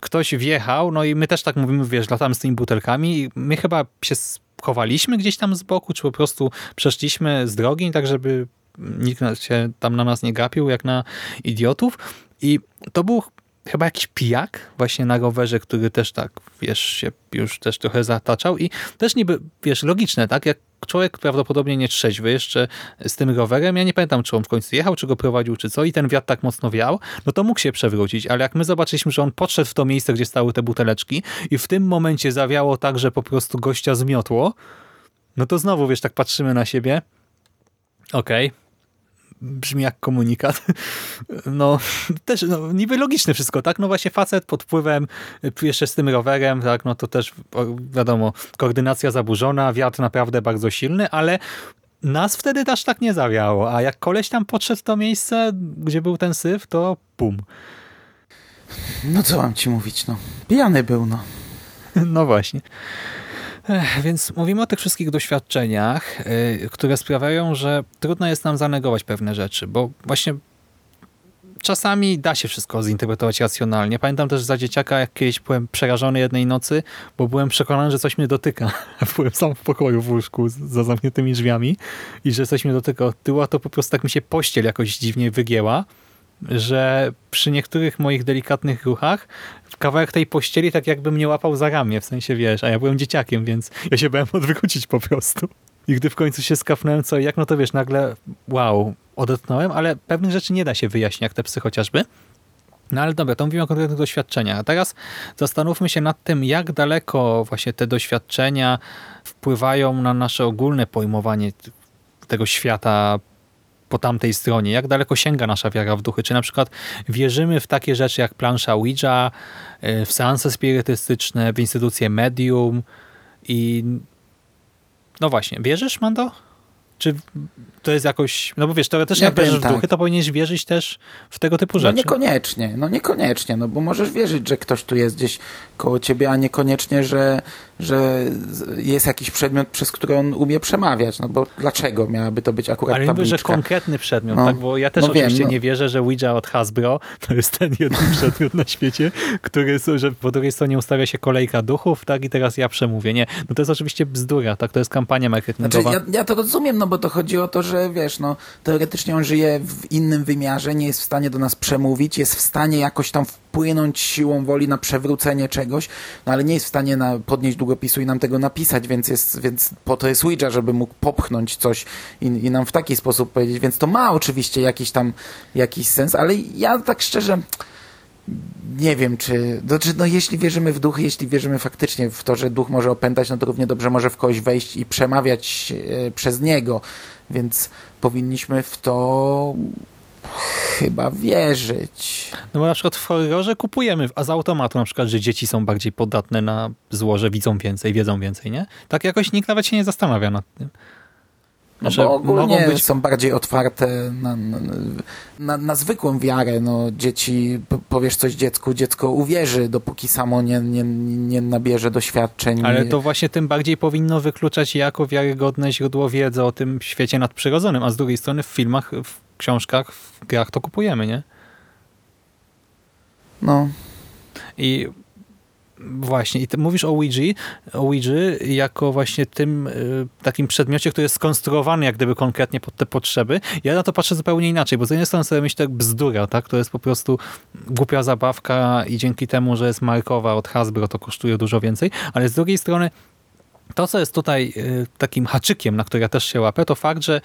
ktoś wjechał, no i my też tak mówimy, wiesz, latamy z tymi butelkami i my chyba się schowaliśmy gdzieś tam z boku, czy po prostu przeszliśmy z drogi, tak żeby nikt się tam na nas nie gapił, jak na idiotów. I to był chyba jakiś pijak właśnie na rowerze, który też tak, wiesz, się już też trochę zataczał i też niby, wiesz, logiczne, tak? Jak człowiek prawdopodobnie nie trzeźwy jeszcze z tym rowerem, ja nie pamiętam, czy on w końcu jechał, czy go prowadził, czy co i ten wiatr tak mocno wiał, no to mógł się przewrócić, ale jak my zobaczyliśmy, że on podszedł w to miejsce, gdzie stały te buteleczki i w tym momencie zawiało tak, że po prostu gościa zmiotło, no to znowu, wiesz, tak patrzymy na siebie, okej, brzmi jak komunikat. No, też no, niby logiczne wszystko, tak? No właśnie facet pod wpływem y, jeszcze z tym rowerem, tak? No to też wiadomo, koordynacja zaburzona, wiatr naprawdę bardzo silny, ale nas wtedy też tak nie zawiało, a jak koleś tam podszedł w to miejsce, gdzie był ten syf, to pum. No co mam ci mówić, no. Pijany był, no. No właśnie. Więc mówimy o tych wszystkich doświadczeniach, y, które sprawiają, że trudno jest nam zanegować pewne rzeczy, bo właśnie czasami da się wszystko zinterpretować racjonalnie. Pamiętam też za dzieciaka, jak kiedyś byłem przerażony jednej nocy, bo byłem przekonany, że coś mnie dotyka. Byłem sam w pokoju w łóżku za zamkniętymi drzwiami i że coś mnie dotyka od tyłu, a to po prostu tak mi się pościel jakoś dziwnie wygięła, że przy niektórych moich delikatnych ruchach kawałek tej pościeli tak jakby mnie łapał za ramię, w sensie wiesz, a ja byłem dzieciakiem, więc ja się bałem odwrócić po prostu. I gdy w końcu się skapnąłem co i jak, no to wiesz, nagle wow, odetchnąłem, ale pewnych rzeczy nie da się wyjaśnić, jak te psy chociażby. No ale dobra, to mówimy o konkretnych doświadczeniach. A teraz zastanówmy się nad tym, jak daleko właśnie te doświadczenia wpływają na nasze ogólne pojmowanie tego świata po tamtej stronie? Jak daleko sięga nasza wiara w duchy? Czy na przykład wierzymy w takie rzeczy jak plansza Ouija, y, w seanse spirytystyczne, w instytucje medium i no właśnie, wierzysz, Mando? Czy to jest jakoś, no bo wiesz, teoretycznie Ja jak wierzysz powiem w tak. duchy, to powinieneś wierzyć też w tego typu No rzeczy. niekoniecznie, no niekoniecznie, no bo możesz wierzyć, że ktoś tu jest gdzieś koło ciebie, a niekoniecznie, że, że jest jakiś przedmiot, przez który on umie przemawiać, no bo dlaczego miałaby to być akurat Ale mówię, że tabliczka? konkretny przedmiot, No. tak? Bo ja też No wiem, oczywiście no. nie wierzę, że Ouija od Hasbro to jest ten jeden przedmiot na świecie, który że po drugiej stronie ustawia się kolejka duchów, tak? I teraz ja przemówię. Nie, no to jest oczywiście bzdura, tak? To jest kampania Znaczy, marketingowa. ja, ja to rozumiem, no bo to chodzi o to, że wiesz, no teoretycznie on żyje w innym wymiarze, nie jest w stanie do nas przemówić, jest w stanie jakoś tam wpłynąć siłą woli na przewrócenie czegoś, no ale nie jest w stanie na, podnieść długopisu i nam tego napisać, więc, jest, więc po to jest Ouija, żeby mógł popchnąć coś i, i nam w taki sposób powiedzieć, więc to ma oczywiście jakiś tam jakiś sens, ale ja tak szczerze nie wiem, czy, znaczy, no jeśli wierzymy w duchy, jeśli wierzymy faktycznie w to, że duch może opętać, no to równie dobrze może w kogoś wejść i przemawiać e, przez niego, więc powinniśmy w to chyba wierzyć. No bo na przykład w horrorze kupujemy, a z automatu na przykład, że dzieci są bardziej podatne na zło, że widzą więcej, wiedzą więcej, nie? Tak jakoś nikt nawet się nie zastanawia nad tym. No Że bo ogólnie mogą być są bardziej otwarte na, na, na, na zwykłą wiarę. No, dzieci, powiesz coś dziecku, dziecko uwierzy, dopóki samo nie, nie, nie nabierze doświadczeń. Ale to właśnie tym bardziej powinno wykluczać jako wiarygodne źródło wiedzy o tym świecie nadprzyrodzonym, a z drugiej strony w filmach, w książkach, w grach to kupujemy, nie? No, I właśnie, i mówisz o Ouija, o Ouija jako właśnie tym y, takim przedmiocie, który jest skonstruowany jak gdyby konkretnie pod te potrzeby. Ja na to patrzę zupełnie inaczej, bo z jednej strony sobie myślę bzdura, tak? To jest po prostu głupia zabawka i dzięki temu, że jest markowa od Hasbro, to kosztuje dużo więcej, ale z drugiej strony to, co jest tutaj y, takim haczykiem, na który ja też się łapę, to fakt, że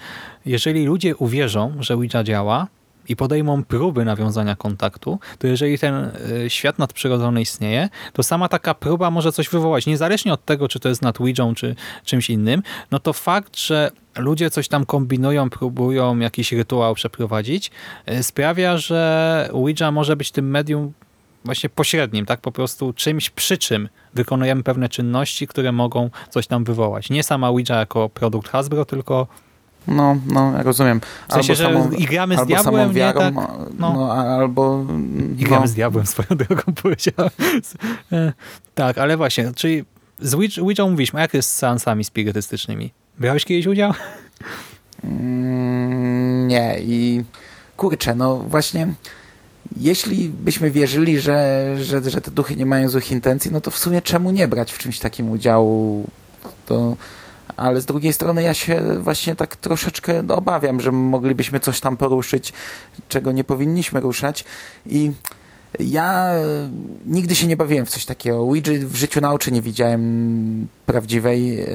jeżeli ludzie uwierzą, że Ouija działa i podejmą próby nawiązania kontaktu, to jeżeli ten y, świat nadprzyrodzony istnieje, to sama taka próba może coś wywołać. Niezależnie od tego, czy to jest nad Ouiją, czy czymś innym, no to fakt, że ludzie coś tam kombinują, próbują jakiś rytuał przeprowadzić, y, sprawia, że Ouija może być tym medium właśnie pośrednim, tak? Po prostu czymś przy czym wykonujemy pewne czynności, które mogą coś tam wywołać. Nie sama Ouija jako produkt Hasbro, tylko no, no, ja rozumiem. w sensie, że i gramy z albo diabłem, samą nie wiarą, tak? no. No. a- albo... I gramy no. z diabłem swoją drogą powiedziałem. E, tak, ale właśnie, czyli z Ouija, Ouija mówiliśmy, a jak jest z seansami spirytystycznymi? Brałeś kiedyś udział? Mm, Nie i kurczę, no właśnie jeśli byśmy wierzyli, że, że, że te duchy nie mają złych intencji, no to w sumie czemu nie brać w czymś takim udziału? To, ale z drugiej strony ja się właśnie tak troszeczkę obawiam, że moglibyśmy coś tam poruszyć, czego nie powinniśmy ruszać i ja e, nigdy się nie bawiłem w coś takiego. Ouija w życiu na oczy nie widziałem prawdziwej.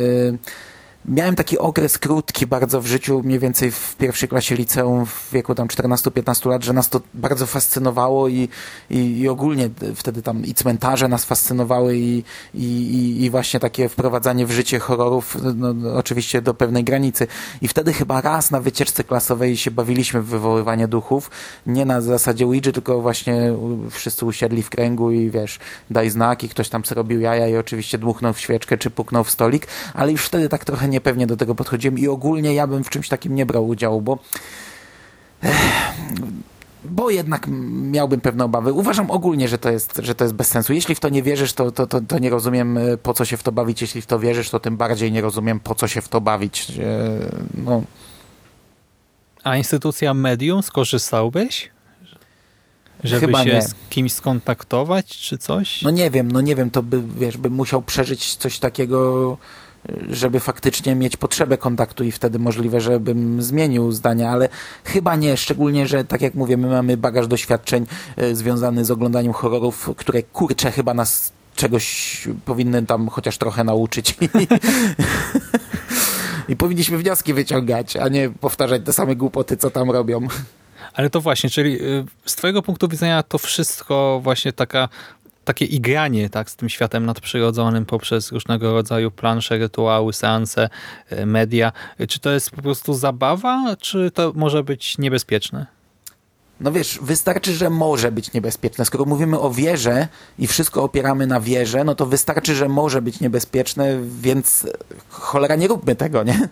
Miałem taki okres krótki bardzo w życiu, mniej więcej w pierwszej klasie liceum w wieku tam 14-15 lat, że nas to bardzo fascynowało i, i, i ogólnie wtedy tam i cmentarze nas fascynowały i, i, i- właśnie takie wprowadzanie w życie horrorów, no, no, oczywiście do pewnej granicy. I wtedy chyba raz na wycieczce klasowej się bawiliśmy w wywoływanie duchów, nie na zasadzie Ouija, tylko właśnie wszyscy usiedli w kręgu i wiesz, daj znaki, ktoś tam sobie robił jaja i oczywiście dmuchnął w świeczkę czy puknął w stolik, ale już wtedy tak trochę niepewnie do tego podchodziłem i ogólnie ja bym w czymś takim nie brał udziału, bo bo jednak miałbym pewne obawy. Uważam ogólnie, że to jest, że to jest bez sensu. Jeśli w to nie wierzysz, to, to, to, to nie rozumiem, e, po co się w to bawić. Jeśli w to wierzysz, to tym bardziej nie rozumiem, po co się w to bawić. E, No, A instytucja medium skorzystałbyś? Żeby Chyba się nie. z kimś skontaktować, czy coś? no nie wiem, no nie wiem, to by, wiesz, bym musiał przeżyć coś takiego, żeby faktycznie mieć potrzebę kontaktu i wtedy możliwe, żebym zmienił zdania, ale chyba nie, szczególnie, że tak jak mówię, my mamy bagaż doświadczeń e, związany z oglądaniem horrorów, które kurczę chyba nas czegoś powinny tam chociaż trochę nauczyć. I powinniśmy wnioski wyciągać, a nie powtarzać te same głupoty, co tam robią. Ale to właśnie, czyli y, z twojego punktu widzenia to wszystko właśnie taka takie igranie tak, z tym światem nadprzyrodzonym poprzez różnego rodzaju plansze, rytuały, seanse, e, media. Czy to jest po prostu zabawa, czy to może być niebezpieczne? No wiesz, wystarczy, że może być niebezpieczne. Skoro mówimy o wierze i wszystko opieramy na wierze, no to wystarczy, że może być niebezpieczne, więc cholera nie róbmy tego, nie?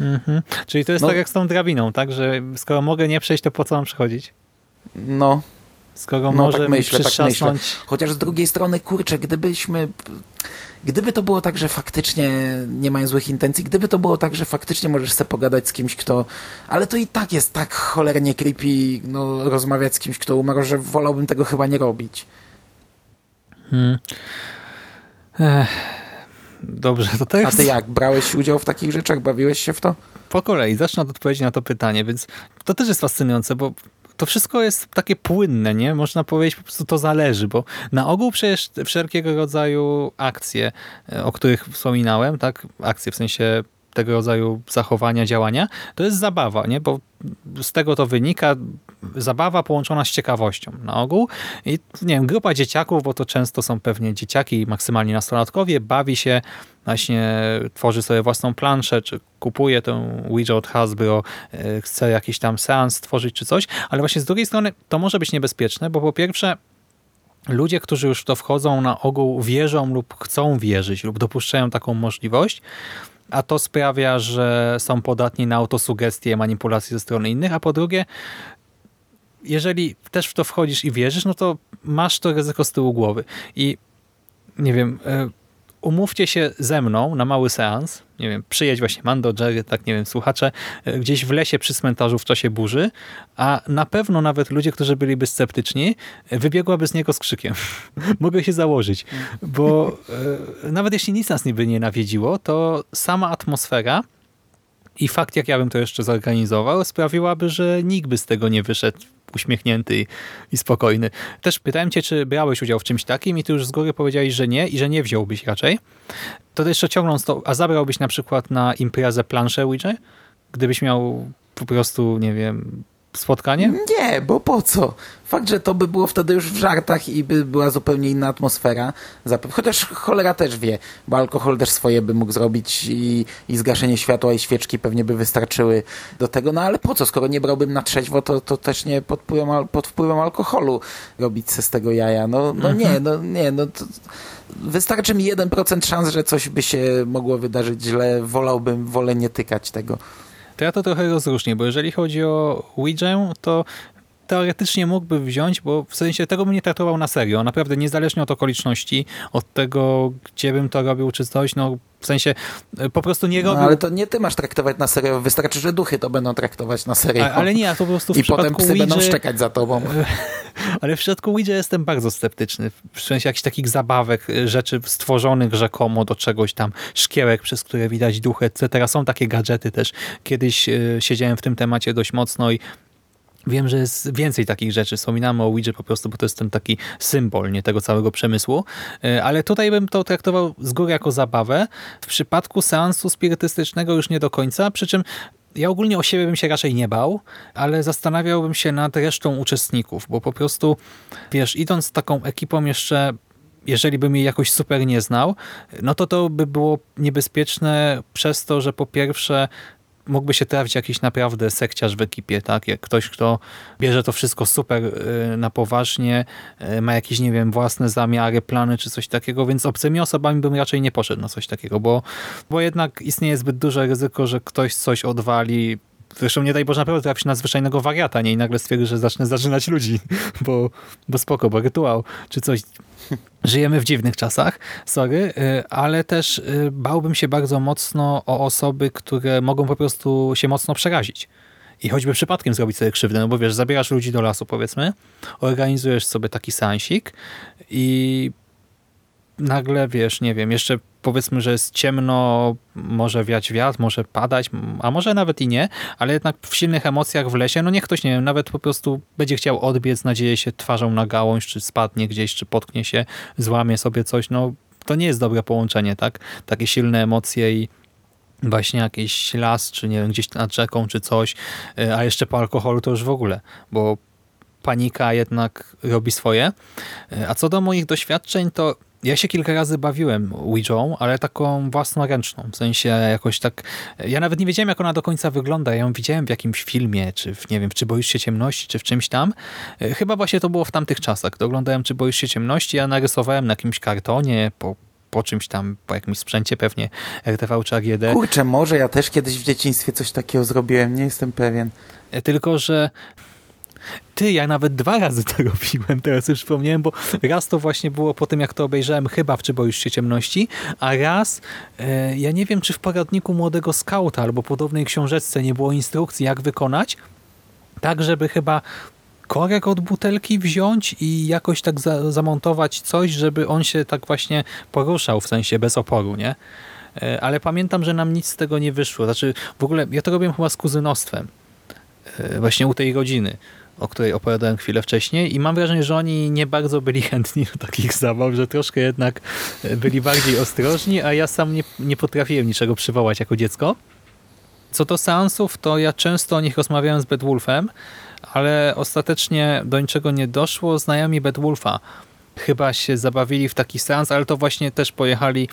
Mhm. Czyli to jest No. tak jak z tą drabiną, tak? Że skoro mogę nie przejść, to po co mam przechodzić? No, Skoro No, może tak myślę, tak przytrzasnąć... Chociaż z drugiej strony, kurczę, gdybyśmy. Gdyby to było tak, że faktycznie nie mają złych intencji, gdyby to było tak, że faktycznie możesz sobie pogadać z kimś, kto. Ale to i tak jest tak cholernie creepy, no, rozmawiać z kimś, kto umarł, że wolałbym tego chyba nie robić. Hmm. Ech. Dobrze, to A teraz ty jak? Brałeś udział w takich rzeczach? Bawiłeś się w to? po kolei zacznę od odpowiedzi na to pytanie, więc to też jest fascynujące, bo to wszystko jest takie płynne, nie? Można powiedzieć po prostu to zależy, bo na ogół przecież wszelkiego rodzaju akcje, e, o których wspominałem, tak? Akcje w sensie tego rodzaju zachowania, działania, to jest zabawa, nie? Bo z tego to wynika zabawa połączona z ciekawością na ogół i nie wiem, grupa dzieciaków, bo to często są pewnie dzieciaki, maksymalnie nastolatkowie, bawi się, właśnie tworzy sobie własną planszę, czy kupuje tę Ouija od Hasbro, e, chce jakiś tam seans stworzyć czy coś, ale właśnie z drugiej strony to może być niebezpieczne, bo po pierwsze ludzie, którzy już w to wchodzą na ogół wierzą lub chcą wierzyć lub dopuszczają taką możliwość, a to sprawia, że są podatni na autosugestie, manipulacje ze strony innych, a po drugie jeżeli też w to wchodzisz i wierzysz, no to masz to ryzyko z tyłu głowy. I nie wiem, e, umówcie się ze mną na mały seans, nie wiem, przyjedź właśnie Mando, Jerry, tak nie wiem, słuchacze, e, gdzieś w lesie przy cmentarzu w czasie burzy, a na pewno nawet ludzie, którzy byliby sceptyczni, e, wybiegłaby z niego z krzykiem. Mogę się założyć, bo e, nawet jeśli nic nas niby nie nawiedziło, to sama atmosfera i fakt, jak ja bym to jeszcze zorganizował, sprawiłaby, że nikt by z tego nie wyszedł uśmiechnięty i, i spokojny. Też pytałem cię, czy brałeś udział w czymś takim i ty już z góry powiedziałeś, że nie i że nie wziąłbyś raczej. To jeszcze ciągnąc to, a zabrałbyś na przykład na imprezę planszę Ouija? Gdybyś miał po prostu, nie wiem, spotkanie? Nie, bo po co? Fakt, że to by było wtedy już w żartach i by była zupełnie inna atmosfera. Chociaż cholera też wie, bo alkohol też swoje by mógł zrobić i, i zgaszenie światła i świeczki pewnie by wystarczyły do tego. No ale po co? Skoro nie brałbym na trzeźwo, to, to też nie pod wpływem, pod wpływem alkoholu robić se z tego jaja. No, no nie, no nie, no to... Wystarczy mi 1% szans, że coś by się mogło wydarzyć źle. Wolałbym, wolę nie tykać tego. To ja to trochę rozróżnię, bo jeżeli chodzi o Ouija, to teoretycznie mógłby wziąć, bo w sensie tego bym nie traktował na serio. Naprawdę niezależnie od okoliczności, od tego, gdzie bym to robił, czy coś, no w sensie e, po prostu nie No, robił... ale to nie ty masz traktować na serio. Wystarczy, że duchy to będą traktować na serio. A, ale nie, ja to po prostu w I potem psy będą Ouija- szczekać za tobą. Ale w przypadku Ouija jestem bardzo sceptyczny. W sensie jakichś takich zabawek, y, rzeczy stworzonych rzekomo do czegoś tam, szkiełek, przez które widać duchy, etc. Są takie gadżety też. Kiedyś y, siedziałem w tym temacie dość mocno i Wiem, że jest więcej takich rzeczy. Wspominamy o Ouija po prostu, bo to jest ten taki symbol nie tego całego przemysłu. Y, Ale tutaj bym to traktował z góry jako zabawę. W przypadku seansu spirytystycznego już nie do końca, przy czym ja ogólnie o siebie bym się raczej nie bał, ale zastanawiałbym się nad resztą uczestników, bo po prostu, wiesz, idąc z taką ekipą jeszcze jeżeli bym jej jakoś super nie znał, no to to by było niebezpieczne przez to, że po pierwsze mógłby się trafić jakiś naprawdę sekciarz w ekipie, tak? Jak ktoś, kto bierze to wszystko super y, na poważnie, y, ma jakieś, nie wiem, własne zamiary, plany czy coś takiego, więc obcymi osobami bym raczej nie poszedł na coś takiego, bo, bo jednak istnieje zbyt duże ryzyko, że ktoś coś odwali, Zresztą nie daj Boże naprawdę trafić na zwyczajnego wariata, nie? I nagle stwierdzi, że zacznę zaczynać ludzi, bo, bo spoko, bo rytuał, czy coś. Żyjemy w dziwnych czasach, sorry, y, ale też y, bałbym się bardzo mocno o osoby, które mogą po prostu się mocno przerazić. I choćby przypadkiem zrobić sobie krzywdę, no bo wiesz, zabierasz ludzi do lasu, powiedzmy, organizujesz sobie taki seansik i nagle, wiesz, nie wiem, jeszcze powiedzmy, że jest ciemno, może wiać wiatr, może padać, a może nawet i nie, ale jednak w silnych emocjach w lesie, no niech ktoś, nie wiem, nawet po prostu będzie chciał odbiec, nadzieje się twarzą na gałąź, czy spadnie gdzieś, czy potknie się, złamie sobie coś, no to nie jest dobre połączenie, tak? Takie silne emocje i właśnie jakiś las, czy nie wiem, gdzieś nad rzeką, czy coś, y, a jeszcze po alkoholu to już w ogóle, bo panika jednak robi swoje. A co do moich doświadczeń, to ja się kilka razy bawiłem Ouiją, ale taką własnoręczną, w sensie jakoś tak, ja nawet nie wiedziałem jak ona do końca wygląda, ja ją widziałem w jakimś filmie, czy w, nie wiem, czy boisz się ciemności, czy w czymś tam. Chyba właśnie to było w tamtych czasach, gdy oglądałem czy boisz się ciemności, ja narysowałem na jakimś kartonie, po, po czymś tam, po jakimś sprzęcie pewnie RTV czy AGD. Kurczę, może ja też kiedyś w dzieciństwie coś takiego zrobiłem, nie jestem pewien. Tylko, że ty, ja nawet dwa razy to robiłem, teraz już wspomniałem, bo raz to właśnie było po tym, jak to obejrzałem chyba w Czy boisz się ciemności, a raz, e, ja nie wiem, czy w poradniku Młodego Skauta albo podobnej książeczce nie było instrukcji, jak wykonać, tak żeby chyba korek od butelki wziąć i jakoś tak za, zamontować coś, żeby on się tak właśnie poruszał, w sensie bez oporu, nie? E, ale pamiętam, że nam nic z tego nie wyszło. Znaczy, w ogóle ja to robiłem chyba z kuzynostwem. E, właśnie u tej rodziny o której opowiadałem chwilę wcześniej i mam wrażenie, że oni nie bardzo byli chętni do takich zabaw, że troszkę jednak e, byli bardziej ostrożni, a ja sam nie, nie potrafiłem niczego przywołać jako dziecko. Co do seansów, to ja często o nich rozmawiałem z Bedwulfem, ale ostatecznie do niczego nie doszło. Znajomi Bedwulfa chyba się zabawili w taki seans, ale to właśnie też pojechali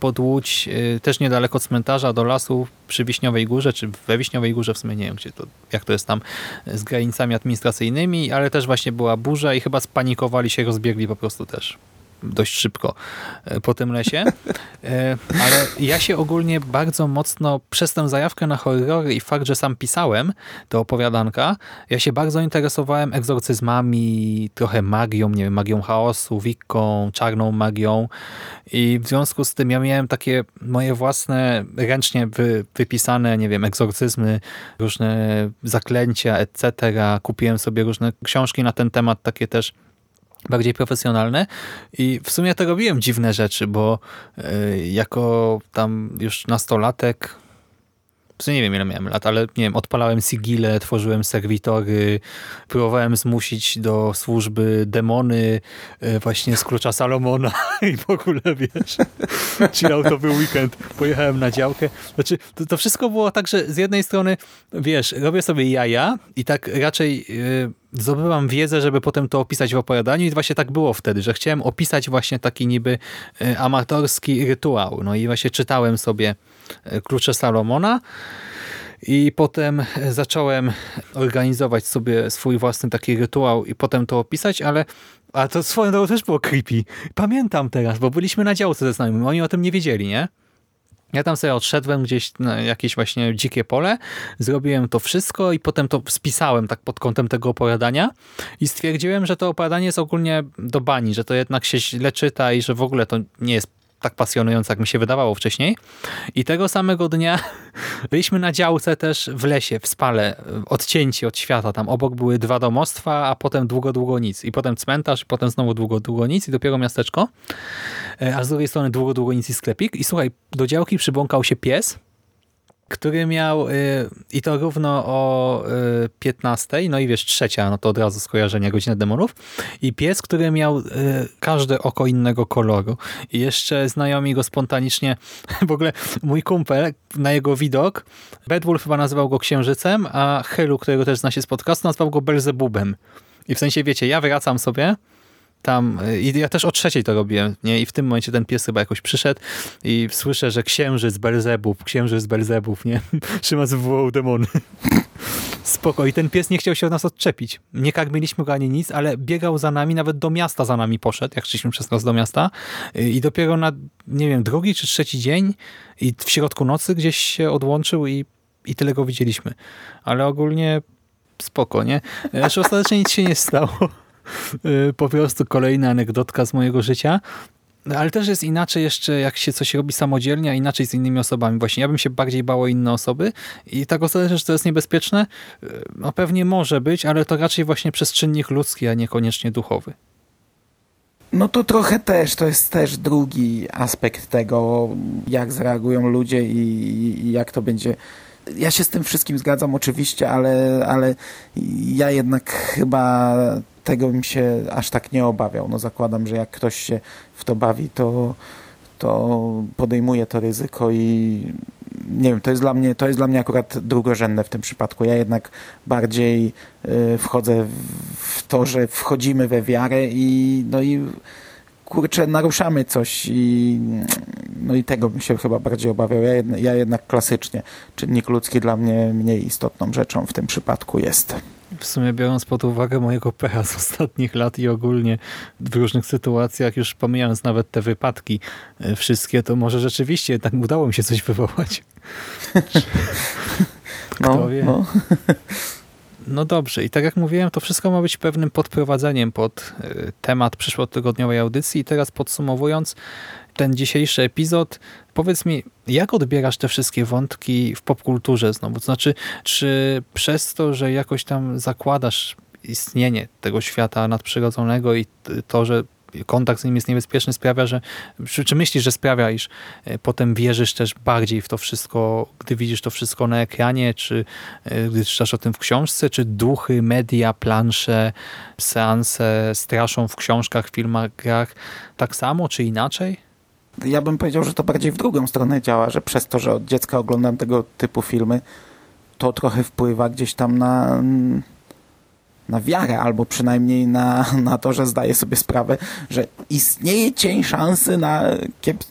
pod Łódź, e, też niedaleko cmentarza, do lasu przy Wiśniowej Górze, czy we Wiśniowej Górze, w sumie nie wiem, gdzie to, jak to jest tam z granicami administracyjnymi, ale też właśnie była burza i chyba spanikowali się, rozbiegli po prostu też dość szybko e, po tym lesie. E, ale ja się ogólnie bardzo mocno przez tę zajawkę na horrory i fakt, że sam pisałem to opowiadanka, ja się bardzo interesowałem egzorcyzmami, trochę magią, nie wiem, magią chaosu, wikką, czarną magią i w związku z tym ja miałem takie moje własne, ręcznie wy, wypisane, nie wiem, egzorcyzmy, różne zaklęcia, etc. Kupiłem sobie różne książki na ten temat, takie też bardziej profesjonalne. I w sumie to robiłem dziwne rzeczy, bo y, jako tam już nastolatek w nie wiem ile miałem lat, ale nie wiem, odpalałem sigile, tworzyłem serwitory, próbowałem zmusić do służby demony y, właśnie z klucza Salomona i w ogóle wiesz, chilloutowy weekend, pojechałem na działkę. Znaczy, to, to, wszystko było tak, że z jednej strony, wiesz, robię sobie jaja i tak raczej yy, zdobywam wiedzę, żeby potem to opisać w opowiadaniu i właśnie tak było wtedy, że chciałem opisać właśnie taki niby y, amatorski rytuał. No i właśnie czytałem sobie klucze Salomona i potem zacząłem organizować sobie swój własny taki rytuał i potem to opisać, ale a to swoją drogą też było creepy. Pamiętam teraz, bo byliśmy na działce ze znajomymi, oni o tym nie wiedzieli, nie? Ja tam sobie odszedłem gdzieś na jakieś właśnie dzikie pole, zrobiłem to wszystko i potem to spisałem tak pod kątem tego opowiadania i stwierdziłem, że to opowiadanie jest ogólnie do bani, że to jednak się źle czyta i że w ogóle to nie jest tak pasjonujące, jak mi się wydawało wcześniej. I tego samego dnia byliśmy na działce też w lesie, w spale, odcięci od świata. Tam obok były dwa domostwa, a potem długo, długo nic. I potem cmentarz, i potem znowu długo, długo nic i dopiero miasteczko. E, a z drugiej strony długo, długo nic i sklepik. I słuchaj, do działki przybąkał się pies, który miał y, i to równo o 15, y, no i wiesz, trzecia, no to od razu skojarzenie godzina demonów i pies, który miał y, każde oko innego koloru i jeszcze znajomi go spontanicznie, w ogóle mój kumpel na jego widok, Bedwulf chyba nazywał go księżycem, a Helu, którego też zna się z podcastu, nazwał go Belzebubem. I w sensie, wiecie, ja wracam sobie tam, i ja też o trzeciej to robiłem, nie? I w tym momencie ten pies chyba jakoś przyszedł i słyszę, że księżyc Belzebub, księżyc Belzebub, nie? Szymas wywołał demony. Spoko. I ten pies nie chciał się od nas odczepić. Nie karmiliśmy go ani nic, ale biegał za nami, nawet do miasta za nami poszedł, jak szliśmy przez nas do miasta. I dopiero na, nie wiem, drugi czy trzeci dzień i w środku nocy gdzieś się odłączył i, i tyle go widzieliśmy. Ale ogólnie spoko, nie? Znaczy ostatecznie nic się nie stało. Y, po prostu kolejna anegdotka z mojego życia. Ale też jest inaczej jeszcze, jak się coś robi samodzielnie, a inaczej z innymi osobami. Właśnie ja bym się bardziej bało inne osoby i tak ostatecznie, że to jest niebezpieczne, y, no pewnie może być, ale to raczej właśnie przez czynnik ludzki, a niekoniecznie duchowy. No to trochę też, to jest też drugi aspekt tego, jak zareagują ludzie i, i jak to będzie ja się z tym wszystkim zgadzam oczywiście, ale, ale ja jednak chyba tego bym się aż tak nie obawiał. No zakładam, że jak ktoś się w to bawi, to, to podejmuję to ryzyko i nie wiem, to jest dla mnie, to jest dla mnie akurat drugorzędne w tym przypadku. Ja jednak bardziej y, wchodzę w to, że wchodzimy we wiarę i no i kurczę, naruszamy coś i no i tego bym się chyba bardziej obawiał. Ja, ja jednak klasycznie czynnik ludzki dla mnie mniej istotną rzeczą w tym przypadku jest. W sumie biorąc pod uwagę mojego pecha z ostatnich lat i ogólnie w różnych sytuacjach, już pomijając nawet te wypadki e, wszystkie, to może rzeczywiście jednak udało mi się coś wywołać. Kto no, wie? No. No dobrze, i tak jak mówiłem, to wszystko ma być pewnym podprowadzeniem pod y, temat przyszłotygodniowej audycji. I teraz podsumowując ten dzisiejszy epizod, powiedz mi, jak odbierasz te wszystkie wątki w popkulturze znowu? Znaczy, czy przez to, że jakoś tam zakładasz istnienie tego świata nadprzyrodzonego i to, że kontakt z nim jest niebezpieczny, sprawia, że czy, czy myślisz, że sprawia, iż e, potem wierzysz też bardziej w to wszystko, gdy widzisz to wszystko na ekranie, czy e, gdy czytasz o tym w książce, czy duchy, media, plansze, seanse straszą w książkach, filmach, grach tak samo, czy inaczej? Ja bym powiedział, że to bardziej w drugą stronę działa, że przez to, że od dziecka oglądam tego typu filmy, to trochę wpływa gdzieś tam na, na wiarę, albo przynajmniej na, na to, że zdaję sobie sprawę, że istnieje cień szansy na,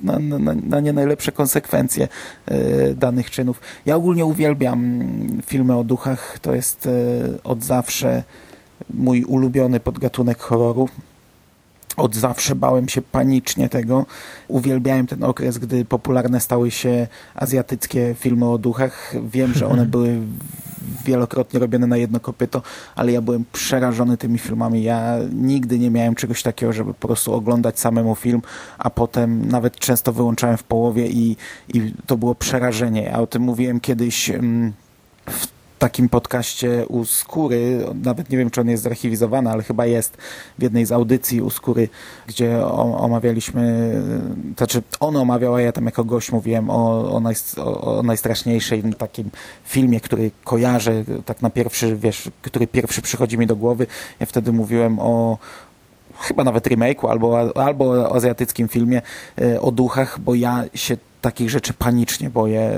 na, na, na nie najlepsze konsekwencje y, danych czynów. Ja ogólnie uwielbiam filmy o duchach. To jest y, od zawsze mój ulubiony podgatunek horroru. Od zawsze bałem się panicznie tego. Uwielbiałem ten okres, gdy popularne stały się azjatyckie filmy o duchach. Wiem, że one były wielokrotnie robione na jedno kopyto, ale ja byłem przerażony tymi filmami. Ja nigdy nie miałem czegoś takiego, żeby po prostu oglądać samemu film, a potem nawet często wyłączałem w połowie i, i to było przerażenie. Ja o tym mówiłem kiedyś mm, w takim podcaście u Skóry, nawet nie wiem, czy on jest zarchiwizowany, ale chyba jest w jednej z audycji u Skóry, gdzie omawialiśmy, znaczy on omawiał, a ja tam jako gość mówiłem o, o, naj, o, o najstraszniejszym takim filmie, który kojarzę, tak na pierwszy, wiesz, który pierwszy przychodzi mi do głowy. Ja wtedy mówiłem o, chyba nawet remake'u albo, albo azjatyckim filmie e, o duchach, bo ja się takich rzeczy panicznie boję.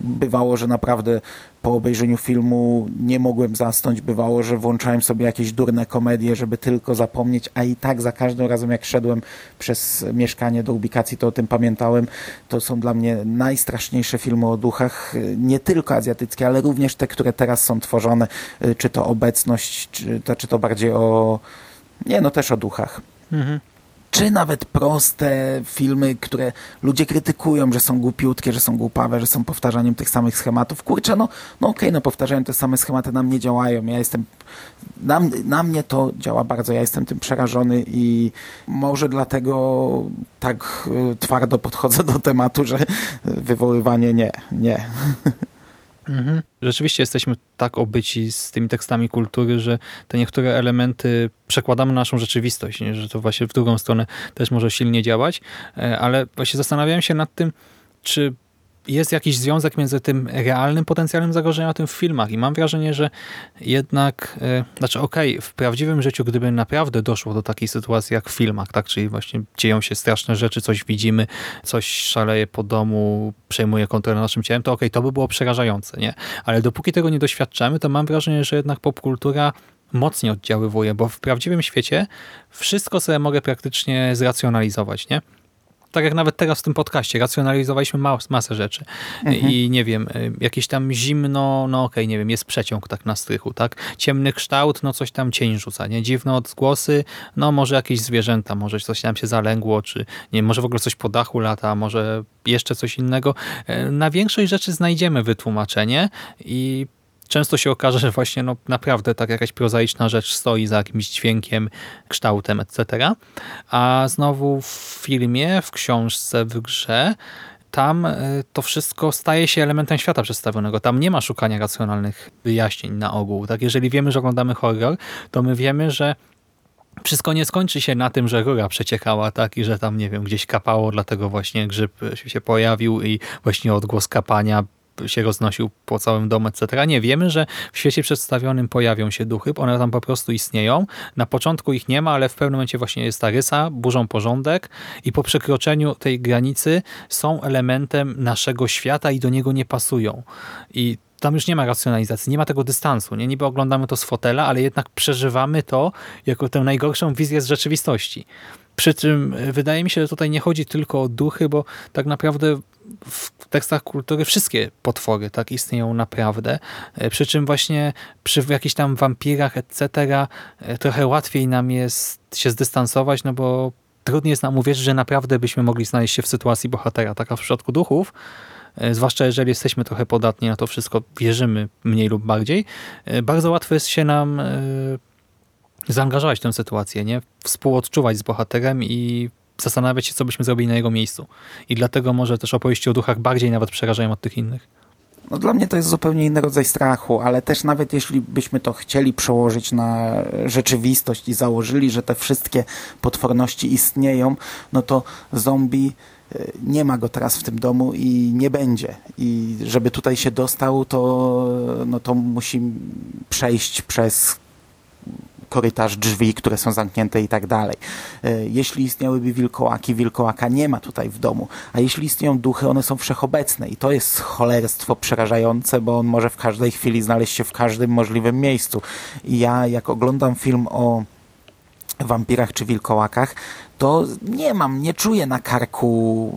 Bywało, że naprawdę po obejrzeniu filmu nie mogłem zasnąć. Bywało, że włączałem sobie jakieś durne komedie, żeby tylko zapomnieć, a i tak za każdym razem jak szedłem przez mieszkanie do ubikacji, to o tym pamiętałem. To są dla mnie najstraszniejsze filmy o duchach, nie tylko azjatyckie, ale również te, które teraz są tworzone, czy to obecność, czy to, czy to bardziej o... Nie, no też o duchach. Mhm czy nawet proste filmy, które ludzie krytykują, że są głupiutkie, że są głupawe, że są powtarzaniem tych samych schematów. Kurczę, no, no okej, okay, no powtarzają te same schematy, na mnie działają. Ja jestem, na, na mnie to działa bardzo, ja jestem tym przerażony i może dlatego tak y, twardo podchodzę do tematu, że wywoływanie nie, nie. Mhm. Rzeczywiście jesteśmy tak obyci z tymi tekstami kultury, że te niektóre elementy przekładamy na naszą rzeczywistość, nie? że to właśnie w drugą stronę też może silnie działać, e, ale właśnie zastanawiałem się nad tym, czy jest jakiś związek między tym realnym potencjalem zagrożenia a tym w filmach i mam wrażenie, że jednak, e, znaczy okej, okay, w prawdziwym życiu, gdyby naprawdę doszło do takiej sytuacji jak w filmach, tak, czyli właśnie dzieją się straszne rzeczy, coś widzimy, coś szaleje po domu, przejmuje kontrolę naszym ciałem, to okej, okay, to by było przerażające, nie? Ale dopóki tego nie doświadczamy, to mam wrażenie, że jednak popkultura mocniej oddziaływuje, bo w prawdziwym świecie wszystko sobie mogę praktycznie zracjonalizować, nie? Tak jak nawet teraz w tym podcaście, racjonalizowaliśmy mas masę rzeczy. Mhm. I nie wiem, y, jakieś tam zimno, no okej, okay, nie wiem, jest przeciąg tak na strychu, tak? Ciemny kształt, no coś tam cień rzuca, nie? Dziwne odgłosy, no może jakieś zwierzęta, może coś tam się zalęgło, czy nie może w ogóle coś po dachu lata, może jeszcze coś innego. Y, na większość rzeczy znajdziemy wytłumaczenie i często się okaże, że właśnie no, naprawdę tak jakaś prozaiczna rzecz stoi za jakimś dźwiękiem, kształtem, etc. A znowu w filmie, w książce, w grze tam e, to wszystko staje się elementem świata przedstawionego. Tam nie ma szukania racjonalnych wyjaśnień na ogół. Tak, jeżeli wiemy, że oglądamy horror, to my wiemy, że wszystko nie skończy się na tym, że rura przeciekała, tak, i że tam, nie wiem, gdzieś kapało, dlatego właśnie grzyb się pojawił i właśnie odgłos kapania się roznosił po całym domu, etc. Nie, wiemy, że w świecie przedstawionym pojawią się duchy, one tam po prostu istnieją. Na początku ich nie ma, ale w pewnym momencie właśnie jest ta rysa, burzą porządek i po przekroczeniu tej granicy są elementem naszego świata i do niego nie pasują. I tam już nie ma racjonalizacji, nie ma tego dystansu. Nie? Niby oglądamy to z fotela, ale jednak przeżywamy to jako tę najgorszą wizję z rzeczywistości. Przy czym e, wydaje mi się, że tutaj nie chodzi tylko o duchy, bo tak naprawdę w tekstach kultury wszystkie potwory tak istnieją naprawdę. E, przy czym właśnie przy jakichś tam wampirach, etc. E, trochę łatwiej nam jest się zdystansować, no bo trudniej jest nam uwierzyć, że naprawdę byśmy mogli znaleźć się w sytuacji bohatera. Taka w przypadku duchów, zwłaszcza jeżeli jesteśmy trochę podatni na to wszystko, wierzymy mniej lub bardziej, bardzo łatwo jest się nam zaangażować w tę sytuację, nie? współodczuwać z bohaterem i zastanawiać się, co byśmy zrobili na jego miejscu. I dlatego może też opowieści o duchach bardziej nawet przerażają od tych innych. No dla mnie to jest zupełnie inny rodzaj strachu, ale też nawet jeśli byśmy to chcieli przełożyć na rzeczywistość i założyli, że te wszystkie potworności istnieją, no to zombie e, nie ma go teraz w tym domu i nie będzie. I żeby tutaj się dostał, to, no to musi przejść przez korytarz, drzwi, które są zamknięte i tak dalej. E, jeśli istniałyby wilkołaki, wilkołaka nie ma tutaj w domu, a jeśli istnieją duchy, one są wszechobecne i to jest cholerstwo przerażające, bo on może w każdej chwili znaleźć się w każdym możliwym miejscu. I ja jak oglądam film o wampirach czy wilkołakach, to nie mam, nie czuję na karku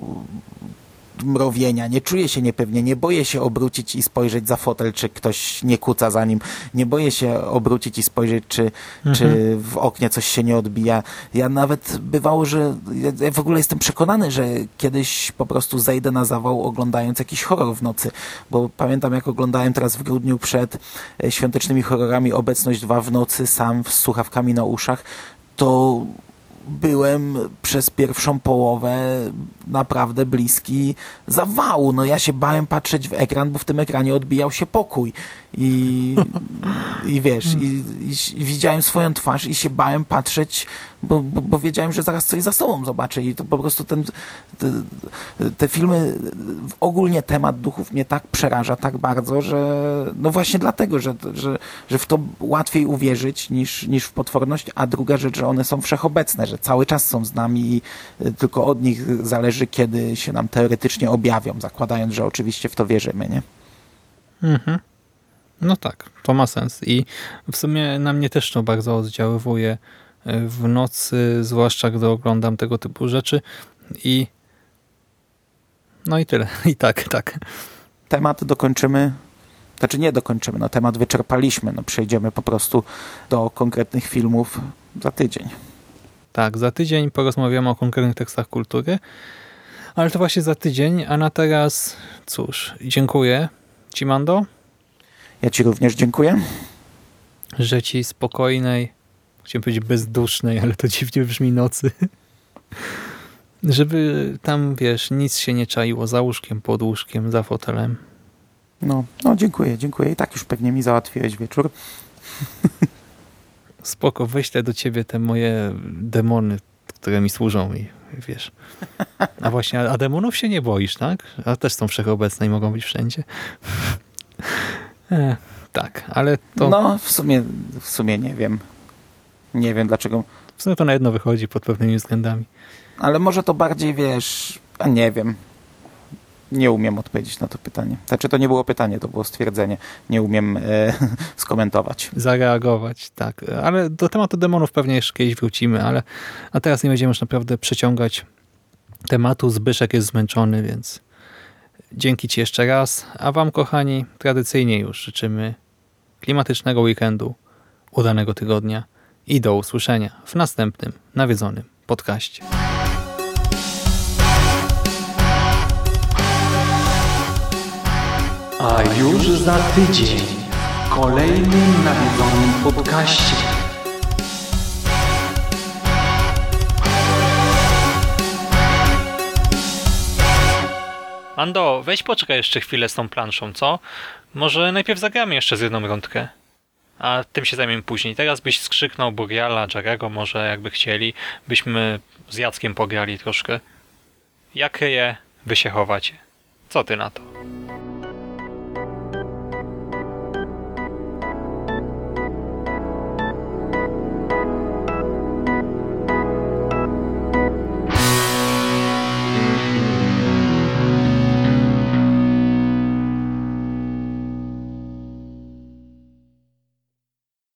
mrowienia, nie czuję się niepewnie, nie boję się obrócić i spojrzeć za fotel, czy ktoś nie kuca za nim, nie boję się obrócić i spojrzeć, czy, mhm. czy w oknie coś się nie odbija. Ja nawet bywało, że ja w ogóle jestem przekonany, że kiedyś po prostu zejdę na zawał oglądając jakiś horror w nocy, bo pamiętam jak oglądałem teraz w grudniu przed e, świątecznymi horrorami Obecność 2 w nocy sam z słuchawkami na uszach, to byłem przez pierwszą połowę naprawdę bliski zawału. No ja się bałem patrzeć w ekran, bo w tym ekranie odbijał się pokój. I, i wiesz, i, i, widziałem swoją twarz i się bałem patrzeć, bo, bo, bo, wiedziałem, że zaraz coś za sobą zobaczę. I to po prostu ten, te, te filmy, ogólnie temat duchów mnie tak przeraża, tak bardzo, że no właśnie dlatego, że, że, że w to łatwiej uwierzyć niż, niż w potworność, a druga rzecz, że one są wszechobecne, że cały czas są z nami i tylko od nich zależy, kiedy się nam teoretycznie objawią, zakładając, że oczywiście w to wierzymy, nie? Mhm. No tak, to ma sens i w sumie na mnie też to bardzo oddziaływuje e, w nocy, zwłaszcza gdy oglądam tego typu rzeczy i no i tyle. I tak, tak. Temat dokończymy znaczy nie dokończymy, no temat wyczerpaliśmy, no przejdziemy po prostu do konkretnych filmów za tydzień. Tak, za tydzień porozmawiamy o konkretnych tekstach kultury, ale to właśnie za tydzień, a na teraz cóż, dziękuję Ci Mando ja Ci również dziękuję. Że Ci spokojnej, chciałem powiedzieć bezdusznej, ale to dziwnie brzmi nocy. Żeby tam, wiesz, nic się nie czaiło za łóżkiem, pod łóżkiem, za fotelem. No, no dziękuję, dziękuję. I tak już pewnie mi załatwiłeś wieczór. Spoko, wyślę do ciebie te moje demony, które mi służą i wiesz. A właśnie, a demonów się nie boisz, tak? A też są wszechobecne i mogą być wszędzie. E, tak, ale to... No, w sumie, w sumie nie wiem. Nie wiem dlaczego. W sumie to na jedno wychodzi pod pewnymi względami. Ale może to bardziej, wiesz, a nie wiem. Nie umiem odpowiedzieć na to pytanie. Znaczy to nie było pytanie, to było stwierdzenie. Nie umiem e, skomentować. Zareagować, tak. Ale do tematu demonów pewnie jeszcze kiedyś wrócimy, ale a teraz nie będziemy już naprawdę przeciągać tematu. Zbyszek jest zmęczony, więc Dzięki Ci jeszcze raz, a Wam kochani tradycyjnie już życzymy klimatycznego weekendu, udanego tygodnia i do usłyszenia w następnym nawiedzonym podcaście. A już za tydzień w kolejnym nawiedzonym podcaście. Ando, weź poczekaj jeszcze chwilę z tą planszą, co? Może najpierw zagramy jeszcze z jedną rądkę. A tym się zajmiemy później. Teraz byś skrzyknął Buriala, Jarego może jakby chcieli. Byśmy z Jackiem pograli troszkę. Jak je, wy się chowacie. Co ty na to?